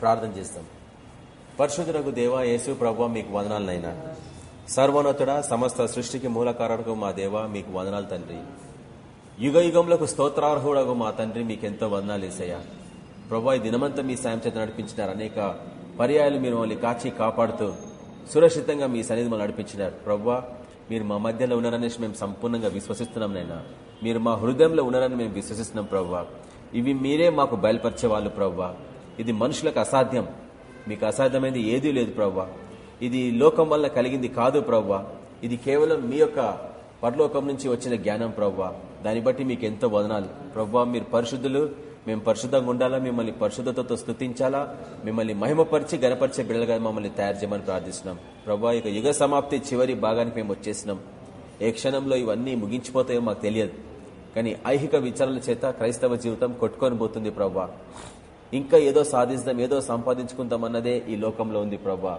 ప్రార్థన చేస్తాం. పరిశుద్ధులకు దేవ యేసు ప్రభు మీకు వదనాలనైనా. సర్వోన్నతుడ సమస్త సృష్టికి మూలకారుడు మా దేవ మీకు వదనాలు తండ్రి. యుగ యుగంలోకి స్తోత్రార్హుడగు మా తండ్రి మీకెంతో వదనాలు వేసాయా ప్రభా ఈ దినమంతా మీ సాయం చేత నడిపించినారు. అనేక పర్యాయాలు మీరు మమ్మల్ని కాచి కాపాడుతూ సురక్షితంగా మీ సన్నిధి మమ్మల్ని నడిపించినారు. ప్రభా మీరు మా మధ్యలో ఉన్నారనేసి మేము సంపూర్ణంగా విశ్వసిస్తున్నాం నైనా. మీరు మా హృదయంలో ఉన్నారని మేము విశ్వసిస్తున్నాం ప్రవ్వా ఇవి మీరే మాకు బయలుపరిచే వాళ్ళు ప్రవ్వా ఇది మనుషులకు అసాధ్యం. మీకు అసాధ్యమైనది ఏదీ లేదు ప్రవ్వా. ఇది లోకం వల్ల కలిగింది కాదు ప్రవ్వా. ఇది కేవలం మీ యొక్క పరలోకం నుంచి వచ్చిన జ్ఞానం ప్రవ్వా. దాన్ని బట్టి మీకు ఎంతో వదనాలు. ప్రవ్వా మీరు పరిశుద్ధులు. మేము పరిశుద్ధంగా ఉండాలా? మిమ్మల్ని పరిశుద్ధతతో స్థుతించాలా మిమ్మల్ని మహిమపరిచి గనపరిచే బిడ్డలుగా మమ్మల్ని తయారు చేయమని ప్రార్థిస్తున్నాం. ప్రభా ఇక యుగ సమాప్తి చివరి భాగానికి మేము వచ్చేసినాం. ఏ క్షణంలో ఇవన్నీ ముగించిపోతాయో మాకు తెలియదు. కానీ ఐహిక విచారణ చేత క్రైస్తవ జీవితం కొట్టుకొని పోతుంది ప్రవ్వా. ఇంకా ఏదో సాధిస్తాం ఏదో సంపాదించుకుందాం అన్నదే ఈ లోకంలో ఉంది ప్రభా.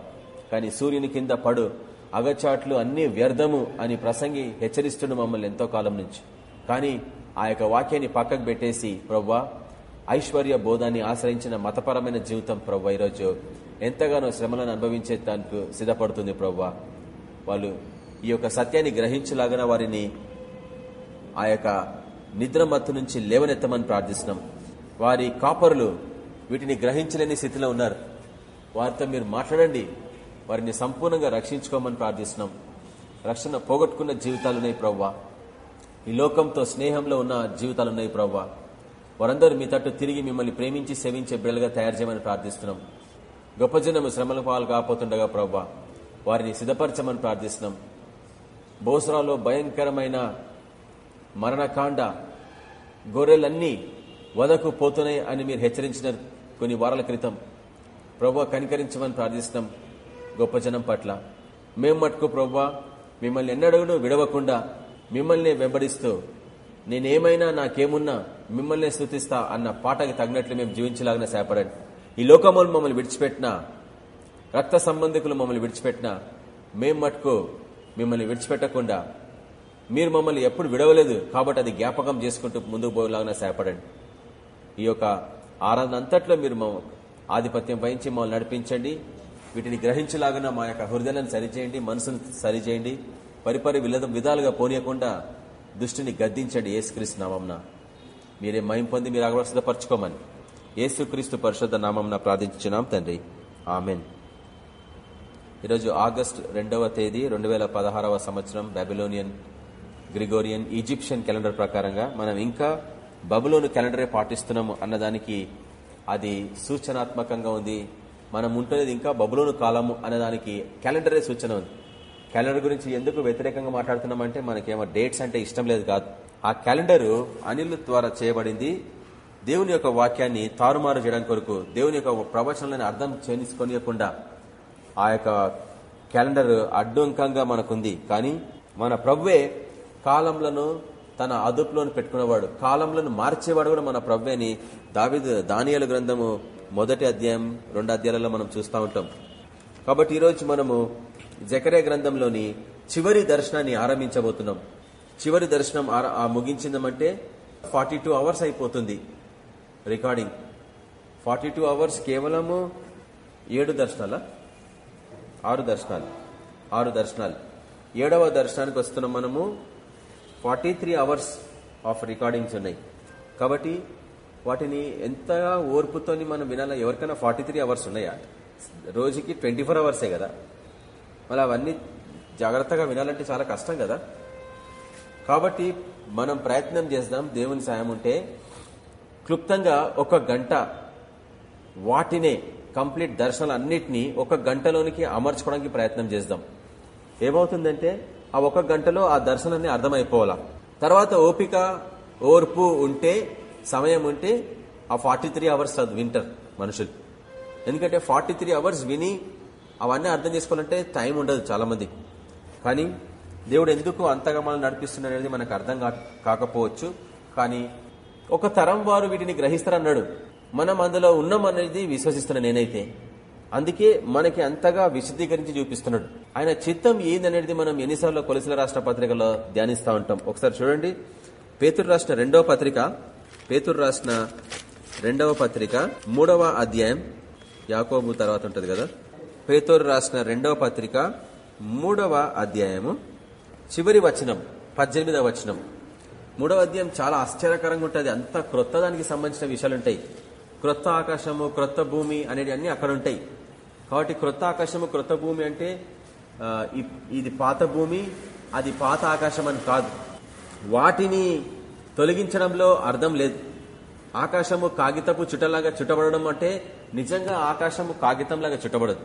కానీ సూర్యుని కింద పడు అగచాట్లు అన్ని వ్యర్థము అని ప్రసంగి హెచ్చరిస్తుండు మమ్మల్ని ఎంతో కాలం నుంచి. కానీ ఆ యొక్క వాక్యాన్ని పక్కకు పెట్టేసి ప్రవ్వా ఐశ్వర్య బోధాన్ని ఆశ్రయించిన మతపరమైన జీవితం ప్రవ్వ ఈరోజు ఎంతగానో శ్రమలను అనుభవించే దానికి సిద్ధపడుతుంది ప్రవ్వా వాళ్ళు ఈ యొక్క సత్యాన్ని గ్రహించలాగిన వారిని ఆ యొక్క నిద్ర మత్తు నుంచి లేవనెత్తమని ప్రార్థిస్తున్నాం. వారి కాపరులు వీటిని గ్రహించలేని స్థితిలో ఉన్నారు. వారితో మీరు మాట్లాడండి. వారిని సంపూర్ణంగా రక్షించుకోమని ప్రార్థిస్తున్నాం. రక్షణ పోగొట్టుకున్న జీవితాలున్నాయి ప్రవ్వా. ఈ లోకంతో స్నేహంలో ఉన్న జీవితాలున్నాయి ప్రవ్వా. వారందరూ మీ తట్టు తిరిగి మిమ్మల్ని ప్రేమించి సేవించే బిడ్డలుగా తయారు చేయమని ప్రార్థిస్తున్నాం. గొప్ప జనము శ్రమల పాలు కాపోతుండగా ప్రవ్వా. వారిని సిద్ధపరచమని ప్రార్థిస్తున్నాం. బోసరాలో భయంకరమైన మరణకాండ గొర్రెలన్నీ వదకు పోతున్నాయి అని మీరు హెచ్చరించిన కొన్ని వారాల క్రితం ప్రభు కనికరించమని ప్రార్థిస్తున్నాం గొప్ప జనం పట్ల. మేం మటుకు ప్రభు మిమ్మల్ని ఎన్నడూ విడవకుండా మిమ్మల్ని వెంబడిస్తూ నేనేమైనా నాకేమున్నా మిమ్మల్ని స్థుతిస్తా అన్న పాటకి తగినట్లు మేము జీవించలాగిన సేపడండి ఈ లోకములు మమ్మల్ని విడిచిపెట్టిన రక్త సంబంధికులు మమ్మల్ని విడిచిపెట్టిన మేం మటుకు మిమ్మల్ని విడిచిపెట్టకుండా మీరు మమ్మల్ని ఎప్పుడు విడవలేదు కాబట్టి అది జ్ఞాపకం చేసుకుంటూ ముందుకు పోయేలాగా సేపడండి ఈ యొక్క ఆరాధన అంతట్లో మీరు మా ఆధిపత్యం వహించి మమ్మల్ని నడిపించండి. వీటిని గ్రహించలాగా మా యొక్క హృదయాలను సరిచేయండి మనసును సరిచేయండి. పరిపరి విలద విధాలుగా పోనీయకుండా దుష్టిని గద్దించండి ఏసుక్రీస్తు నామంన. మీరే మయం పొంది మీరు అగవస్థపరచుకోమని ఏసుక్రీస్తు పరిషత్ నామంన ప్రార్థించున్నాం తండ్రి. ఆమెన్. ఈరోజు ఆగస్ట్ రెండవ తేదీ రెండు వేల పదహారవ సంవత్సరం బాబిలోనియన్ గ్రిగోరియన్ ఈజిప్షియన్ క్యాలెండర్ ప్రకారంగా మనం ఇంకా బబులోను క్యాలెండరే పాటిస్తున్నాము అన్నదానికి అది సూచనాత్మకంగా ఉంది. మనం ఉంటున్నది ఇంకా బబులోను కాలము అన్నదానికి క్యాలెండరే సూచన ఉంది. క్యాలెండర్ గురించి ఎందుకు వ్యతిరేకంగా మాట్లాడుతున్నామంటే మనకేమో డేట్స్ అంటే ఇష్టం లేదు కాదు. ఆ క్యాలెండరు అనిల్ ద్వారా చేయబడింది. దేవుని యొక్క వాక్యాన్ని తారుమారు చేయడానికి కొరకు దేవుని యొక్క ప్రవచనాలను అర్థం చేయించుకోనియకుండా ఆ యొక్క క్యాలెండర్ అడ్డంకంగా మనకుంది. కానీ మన ప్రభువే కాలంలను తన అదుపులోని పెట్టుకునేవాడు కాలంలో మార్చేవాడు కూడా మన ప్రభువేని దావిద దానియాల గ్రంథము మొదటి అధ్యాయం రెండు అధ్యాయాలలో మనం చూస్తూ ఉంటాం. కాబట్టి ఈరోజు మనము జకరే గ్రంథంలోని చివరి దర్శనాన్ని ఆరంభించబోతున్నాం. చివరి దర్శనం ముగించిందమంటే ఫార్టీ అవర్స్ అయిపోతుంది రికార్డింగ్. ఫార్టీ అవర్స్ కేవలము ఏడు దర్శనాలా? ఆరు దర్శనాలు. ఆరు దర్శనాలు. ఏడవ దర్శనానికి వస్తున్నాం మనము. Forty three hours of recordings ఉన్నాయి. కాబట్టి వాటిని ఎంతగా ఓర్పుతోని మనం వినాలా? ఎవరికైనా ఫార్టీ త్రీ అవర్స్ ఉన్నాయా? రోజుకి ట్వంటీ ఫోర్ అవర్సే కదా. మళ్ళీ అవన్నీ జాగ్రత్తగా వినాలంటే చాలా కష్టం కదా. కాబట్టి మనం ప్రయత్నం చేద్దాం దేవుని సాయం ఉంటే క్లుప్తంగా ఒక గంట వాటినే కంప్లీట్ దర్శనాలన్నింటినీ ఒక గంటలోనికి అమర్చుకోవడానికి ప్రయత్నం చేద్దాం. ఏమవుతుందంటే ఆ ఒక గంటలో ఆ దర్శనాన్ని అర్థమైపోవాలా. తర్వాత ఓపిక ఓర్పు ఉంటే సమయం ఉంటే ఆ ఫార్టీ త్రీ అవర్స్ అది వింటర్ మనుషులు. ఎందుకంటే ఫార్టీ త్రీ అవర్స్ విని అవన్నీ అర్థం చేసుకోవాలంటే టైం ఉండదు చాలా మంది కానీ దేవుడు ఎందుకు అంతగా మనం నడిపిస్తున్నాడు అనేది మనకు అర్థం కాకపోవచ్చు. కానీ ఒక తరం వారు వీటిని గ్రహిస్తారన్నాడు. మనం అందులో ఉన్నాం అనేది విశ్వసిస్తున్నా నేనైతే. అందుకే మనకి అంతగా విశదీకరించి చూపిస్తున్నాడు. ఆయన చిత్తం ఏందనేది మనం ఎన్నిసార్లు కొలసిన రాష్ట్ర పత్రికలో ధ్యానిస్తూ ఉంటాం. ఒకసారి చూడండి. పేతురు రాసిన రెండవ పత్రిక. పేతురు రాసిన రెండవ పత్రిక మూడవ అధ్యాయం. యాకోబు తర్వాత ఉంటది కదా. పేతూరు రాసిన రెండవ పత్రిక మూడవ అధ్యాయము. చివరి వచనం పద్దెనిమిదవ వచనం. మూడవ అధ్యాయం చాలా ఆశ్చర్యకరంగా ఉంటుంది. అంత క్రొత్త దానికి సంబంధించిన విషయాలు ఉంటాయి క్రొత్త ఆకాశము క్రొత్త భూమి అనేవి అన్ని అక్కడ ఉంటాయి. కాబట్టి క్రొత్త ఆకాశము క్రొత్త భూమి అంటే ఇది పాత భూమి అది పాత ఆకాశం అని కాదు. వాటిని తొలగించడంలో అర్థం లేదు. ఆకాశము కాగితపు చుట్టలాగా చుట్టబడడం అంటే నిజంగా ఆకాశము కాగితంలాగా చుట్టబడదు.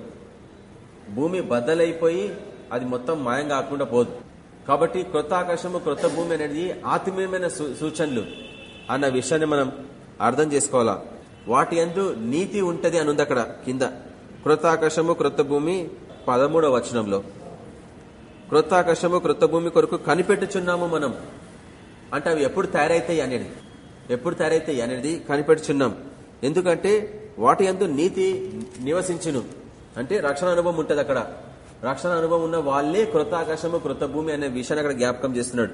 భూమి బద్దలైపోయి అది మొత్తం మాయం కాకుండా పోదు. కాబట్టి క్రొత్త ఆకాశము క్రొత్త భూమి అనేది ఆత్మీయమైన సూ- సూచనలు అన్న విషయాన్ని మనం అర్థం చేసుకోవాలా? వాటి అందు నీతి ఉంటది అని ఉంది అక్కడ కింద. క్రొత్త కృత క్రొత్త భూమి పదమూడవ వచనంలో. క్రొత్త కృత క్రొత్త భూమి కొరకు కనిపెట్టుచున్నాము మనం. అంటే అవి ఎప్పుడు తయారైతాయి అనేది. ఎప్పుడు తయారైతాయి అనేది కనిపెట్టుచున్నాం. ఎందుకంటే వాటి అందు నీతి నివసించును. అంటే రక్షణ అనుభవం ఉంటది అక్కడ. రక్షణ అనుభవం ఉన్న వాళ్ళే క్రొత్త కృత క్రొత్త భూమి అనే విషయాన్ని అక్కడ జ్ఞాపకం చేస్తున్నాడు.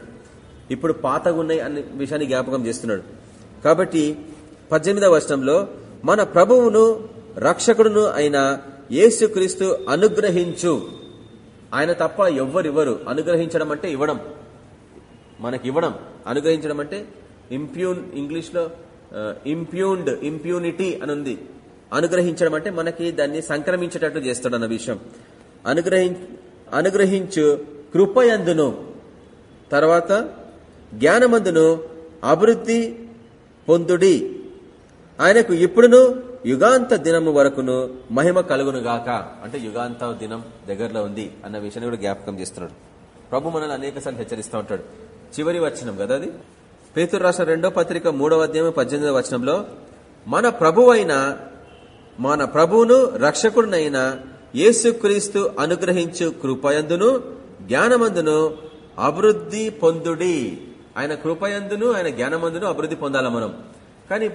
ఇప్పుడు పాతగున్నాయి అనే విషయాన్ని జ్ఞాపకం చేస్తున్నాడు. కాబట్టి పద్దెనిమిదవ వర్షంలో మన ప్రభువును రక్షకుడును అయిన యేసుక్రీస్తు అనుగ్రహించు. ఆయన తప్ప ఎవ్వరివ్వరు. అనుగ్రహించడం అంటే ఇవ్వడం. మనకి ఇవ్వడం అనుగ్రహించడం అంటే ఇంప్యూన్ ఇంగ్లీష్లో ఇంప్యూన్డ్ ఇంప్యూనిటీ అని ఉంది. అనుగ్రహించడం అంటే మనకి దాన్ని సంక్రమించేటట్టు చేస్తాడు అన్న విషయం. అనుగ్రహి అనుగ్రహించు కృపయందును. తర్వాత జ్ఞానమందును అభివృద్ధి పొందుడి. ఆయనకు ఇప్పుడును యుగాంత దినము వరకును మహిమ కలుగును గాక. అంటే యుగాంత దినం దగ్గరలో ఉంది అన్న విషయాన్ని కూడా జ్ఞాపకం చేస్తున్నాడు. ప్రభు మనల్ని అనేక సార్లు హెచ్చరిస్తూ ఉంటాడు. చివరి వచనం కదా అది? పేతురు రాష్ట్ర రెండో పత్రిక మూడవ అధ్యాయం పద్దెనిమిదవ వచనంలో మన ప్రభువైన మన ప్రభువును రక్షకుడినైన యేసుక్రీస్తు అనుగ్రహించు కృపయందును జ్ఞానమందును అభివృద్ధి పొందుడి. ఆయన కృపయందును ఆయన జ్ఞానమందును అభివృద్ధి పొందాల మనం. కానీ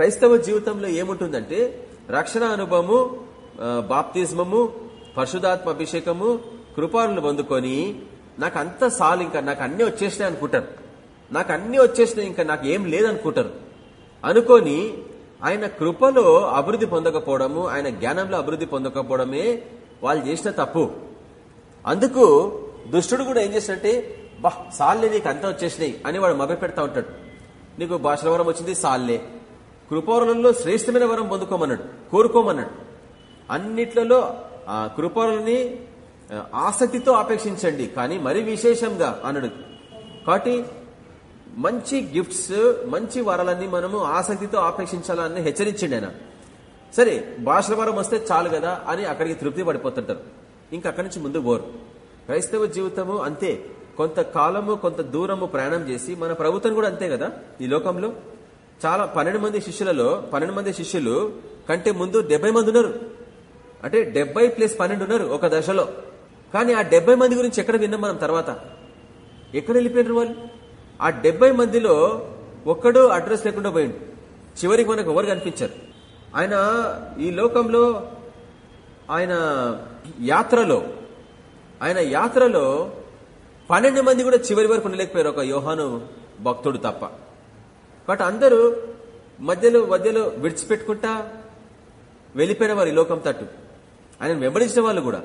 క్రైస్తవ జీవితంలో ఏముంటుందంటే రక్షణ అనుభవము బాప్తిజమము పరిశుధాత్మ అభిషేకము కృపాలను పొందుకొని నాకు అంత సాలు ఇంకా నాకు అన్ని వచ్చేసినాయి అనుకుంటారు. నాకు అన్ని వచ్చేసినాయి ఇంకా నాకు ఏం లేదనుకుంటారు. అనుకొని ఆయన కృపలో అభివృద్ధి పొందకపోవడము ఆయన జ్ఞానంలో అభివృద్ధి పొందకపోవడమే వాళ్ళు చేసిన తప్పు. అందుకు దుష్టుడు కూడా ఏం చేసినట్టే బా సాల్లే నీకు అంతా వచ్చేసినాయి అని వాడు మభ్య పెడతా ఉంటాడు. నీకు భాషల వరం వచ్చింది సాల్లే. కృపారులలో శ్రేష్టమైన వరం పొందుకోమన్నాడు కోరుకోమన్నాడు. అన్నిట్లలో ఆ కృపారులని ఆసక్తితో ఆపేక్షించండి కానీ మరి విశేషంగా అన్నాడు. కాబట్టి మంచి గిఫ్ట్స్ మంచి వరాలన్నీ మనము ఆసక్తితో ఆపేక్షించాలని హెచ్చరించండి ఆయన. సరే భాషల వరం వస్తే చాలు కదా అని అక్కడికి తృప్తి పడిపోతుంటారు. ఇంకా అక్కడి నుంచి ముందు పోరు. క్రైస్తవ జీవితము అంతే. కొంత కాలము కొంత దూరము ప్రయాణం చేసి మన ప్రభుత్వం కూడా అంతే కదా ఈ లోకంలో? చాలా పన్నెండు మంది శిష్యులలో పన్నెండు మంది శిష్యులు కంటే ముందు డెబ్బై మంది ఉన్నారు. అంటే డెబ్బై ప్లస్ పన్నెండు ఉన్నారు ఒక దశలో. కానీ ఆ డెబ్బై మంది గురించి ఎక్కడ విన్నాం మనం తర్వాత? ఎక్కడ వెళ్ళిపోయినారు వాళ్ళు? ఆ డెబ్బై మందిలో ఒక్కడు అడ్రస్ లేకుండా పోయిండు. చివరికి మనకు ఎవరు కనిపించారు. ఆయన ఈ లోకంలో ఆయన యాత్రలో ఆయన యాత్రలో పన్నెండు మంది కూడా చివరి వరకు ఉండలేకపోయారు. ఒక యోహాను భక్తుడు తప్ప. బట్ అందరూ మధ్యలో మధ్యలో విడిచిపెట్టుకుంటా వెళ్ళిపోయిన వారు ఈ లోకం తట్టు. ఆయన వెంబడించిన వాళ్ళు కూడా.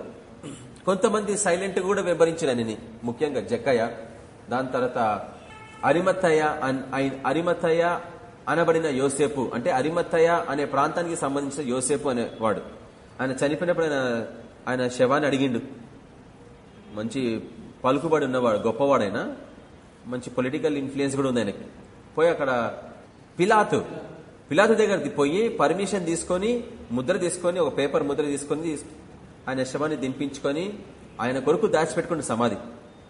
కొంతమంది సైలెంట్ కూడా వెంబడించిన ఆయనని. ముఖ్యంగా జక్కయ్య దాని తర్వాత అరిమత్తయ్య అన్- ఆయన- అరిమత్తయ్య అనబడిన యోసేపు. అంటే అరిమత్తయ్య అనే ప్రాంతానికి సంబంధించిన యోసేపు అనేవాడు. ఆయన చనిపోయినప్పుడు ఆయన ఆయన శవాన్ని అడిగిండు. మంచి పలుకుబడి ఉన్నవాడు గొప్పవాడైనా. మంచి పొలిటికల్ ఇన్ఫ్లుయెన్స్ కూడా ఉంది ఆయనకి. పోయి అక్కడ పిలాతు పిలాతు దగ్గరికి పోయి పర్మిషన్ తీసుకొని ముద్ర తీసుకొని ఒక పేపర్ ముద్ర తీసుకొని ఆయన శవాన్ని దింపించుకొని ఆయన కొరకు దాచిపెట్టుకున్న సమాధి.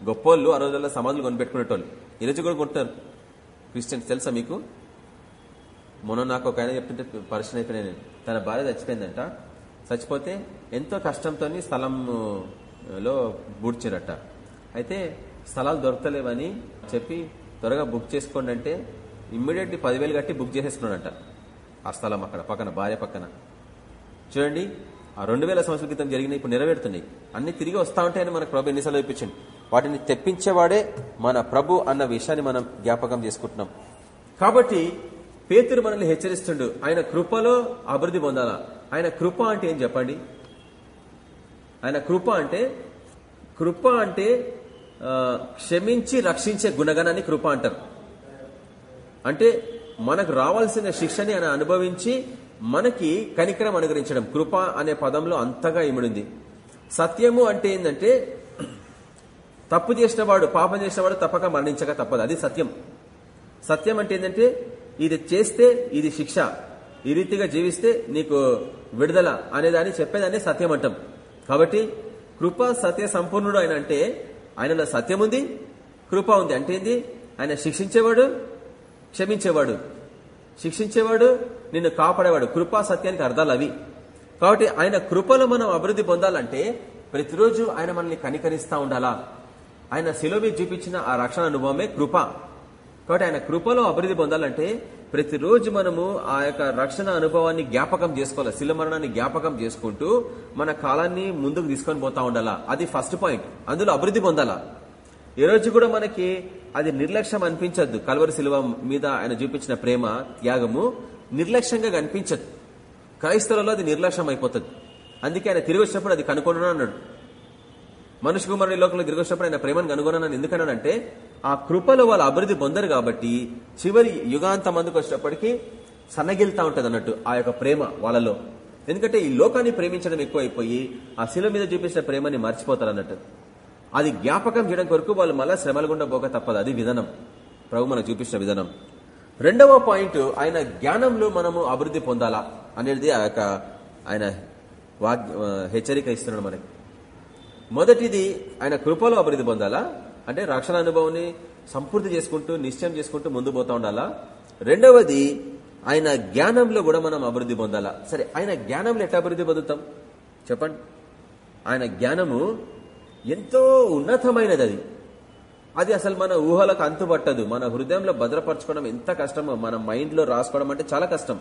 గొప్పోళ్ళు ఆ రోజుల్లో సమాధులు కొనిపెట్టుకునేటోళ్ళు. ఈరోజు కూడా కొంటారు క్రిస్టియన్స్ తెలుసా మీకు? మొన్న నాకు ఒక ఆయన చెప్తుంటే పరిచయం అయిపోయినా తన భార్య చచ్చిపోయిందంట. చచ్చిపోతే ఎంతో కష్టంతో స్థలంలో బూడ్చారట. అయితే స్థలాలు దొరకలేవని చెప్పి త్వరగా బుక్ చేసుకోండి అంటే ఇమ్మీడియట్లీ పదివేలు కట్టి బుక్ చేసేసుకున్నాడంట. ఆ స్థలం అక్కడ పక్కన భార్య పక్కన. చూడండి ఆ రెండు వేల సంవత్సరాల క్రితం జరిగిన ఇప్పుడు నెరవేరుతున్నాయి. అన్ని తిరిగి వస్తా ఉంటాయని మనకు ప్రభు ఎన్నిసార్లు చూపించండి. వాటిని తెప్పించేవాడే మన ప్రభు అన్న విషయాన్ని మనం జ్ఞాపకం చేసుకుంటున్నాం. కాబట్టి పేతురు మనల్ని హెచ్చరిస్తుండు ఆయన కృపలో అభివృద్ధి పొందాలా? ఆయన కృప అంటే ఏం చెప్పండి? ఆయన కృప అంటే కృప అంటే క్షమించి రక్షించే గుణగణాన్ని కృప అంటారు. అంటే మనకు రావాల్సిన శిక్షని ఆయన అనుభవించి మనకి కనికరం అనుగ్రహించడం కృప అనే పదంలో అంతగా ఇమిడింది. సత్యము అంటే ఏంటంటే తప్పు చేసినవాడు పాపం చేసినవాడు తప్పక మరణించక తప్పదు. అది సత్యం. సత్యం అంటే ఏంటంటే ఇది చేస్తే ఇది శిక్ష. ఈ రీతిగా జీవిస్తే నీకు విడుదల అనేదాన్ని చెప్పేదాన్ని సత్యం అంటాం. కాబట్టి కృప సత్య సంపూర్ణుడు ఆయన అంటే ఆయనలో సత్యం ఉంది కృప ఉంది. అంటే ఏంది? ఆయన శిక్షించేవాడు క్షమించేవాడు. శిక్షించేవాడు నిన్ను కాపాడేవాడు. కృపా సత్యానికి అర్థాలు అవి. కాబట్టి ఆయన కృపలో మనం అభివృద్ధి పొందాలంటే ప్రతిరోజు ఆయన మనల్ని కనికరిస్తా ఉండాలా? ఆయన శిలోవి చూపించిన ఆ రక్షణ అనుభవమే కృప. కాబట్టి ఆయన కృపలో అభివృద్ధి పొందాలంటే ప్రతిరోజు మనము ఆ యొక్క రక్షణ అనుభవాన్ని జ్ఞాపకం చేసుకోవాలి. శిల మరణాన్ని జ్ఞాపకం చేసుకుంటూ మన కాలాన్ని ముందుకు తీసుకొని పోతా ఉండాలా? అది ఫస్ట్ పాయింట్ అందులో అభివృద్ధి పొందాలా? ఈ రోజు కూడా మనకి అది నిర్లక్ష్యం అనిపించద్దు. కలవరి శిలువ మీద ఆయన చూపించిన ప్రేమ త్యాగము నిర్లక్ష్యంగా కనిపించదు. క్రైస్తవులలో అది నిర్లక్ష్యం అయిపోతుంది. అందుకే ఆయన తిరిగి వచ్చినప్పుడు అది కనుగొనను అన్నాడు. మనుషు కుమారుని లోకంలో తిరిగి వచ్చినప్పుడు ఆయన ప్రేమను కనుగొనని ఎందుకన్నానంటే ఆ కృపలో వాళ్ళు అభివృద్ధి పొందరు కాబట్టి చివరి యుగాంతం అందుకు వచ్చినప్పటికీ సన్నగిల్తా ఉంటుంది అన్నట్టు ఆ యొక్క ప్రేమ వాళ్ళలో. ఎందుకంటే ఈ లోకాన్ని ప్రేమించడం ఎక్కువైపోయి ఆ శిల మీద చూపించిన ప్రేమని మర్చిపోతారు అన్నట్టు. అది జ్ఞాపకం చేయడం కొరకు వాళ్ళు మళ్ళా శ్రమలు గుండా పోక తప్పదు. అది విధానం. ప్రభు మనకు చూపించిన విధానం. రెండవ పాయింట్ ఆయన జ్ఞానంలో మనము అభివృద్ధి పొందాలా అనేది ఆ యొక్క ఆయన వాగ్ హెచ్చరిక ఇస్తున్నాడు మనకి. మొదటిది ఆయన కృపలో అభివృద్ధి పొందాలా? అంటే రక్షణ అనుభవాన్ని సంపూర్తి చేసుకుంటూ నిశ్చయం చేసుకుంటూ ముందు పోతా ఉండాలా? రెండవది ఆయన జ్ఞానంలో కూడా మనం అభివృద్ధి పొందాలా? సరే ఆయన జ్ఞానంలో ఎట్లా అభివృద్ధి పొందుతాం? చెప్పండి. ఆయన జ్ఞానము ఎంతో ఉన్నతమైనది అది. అది అసలు మన ఊహలకు అంతుపట్టదు. మన హృదయంలో భద్రపరచుకోవడం ఎంత కష్టమో మన మైండ్లో రాసుకోవడం అంటే చాలా కష్టం.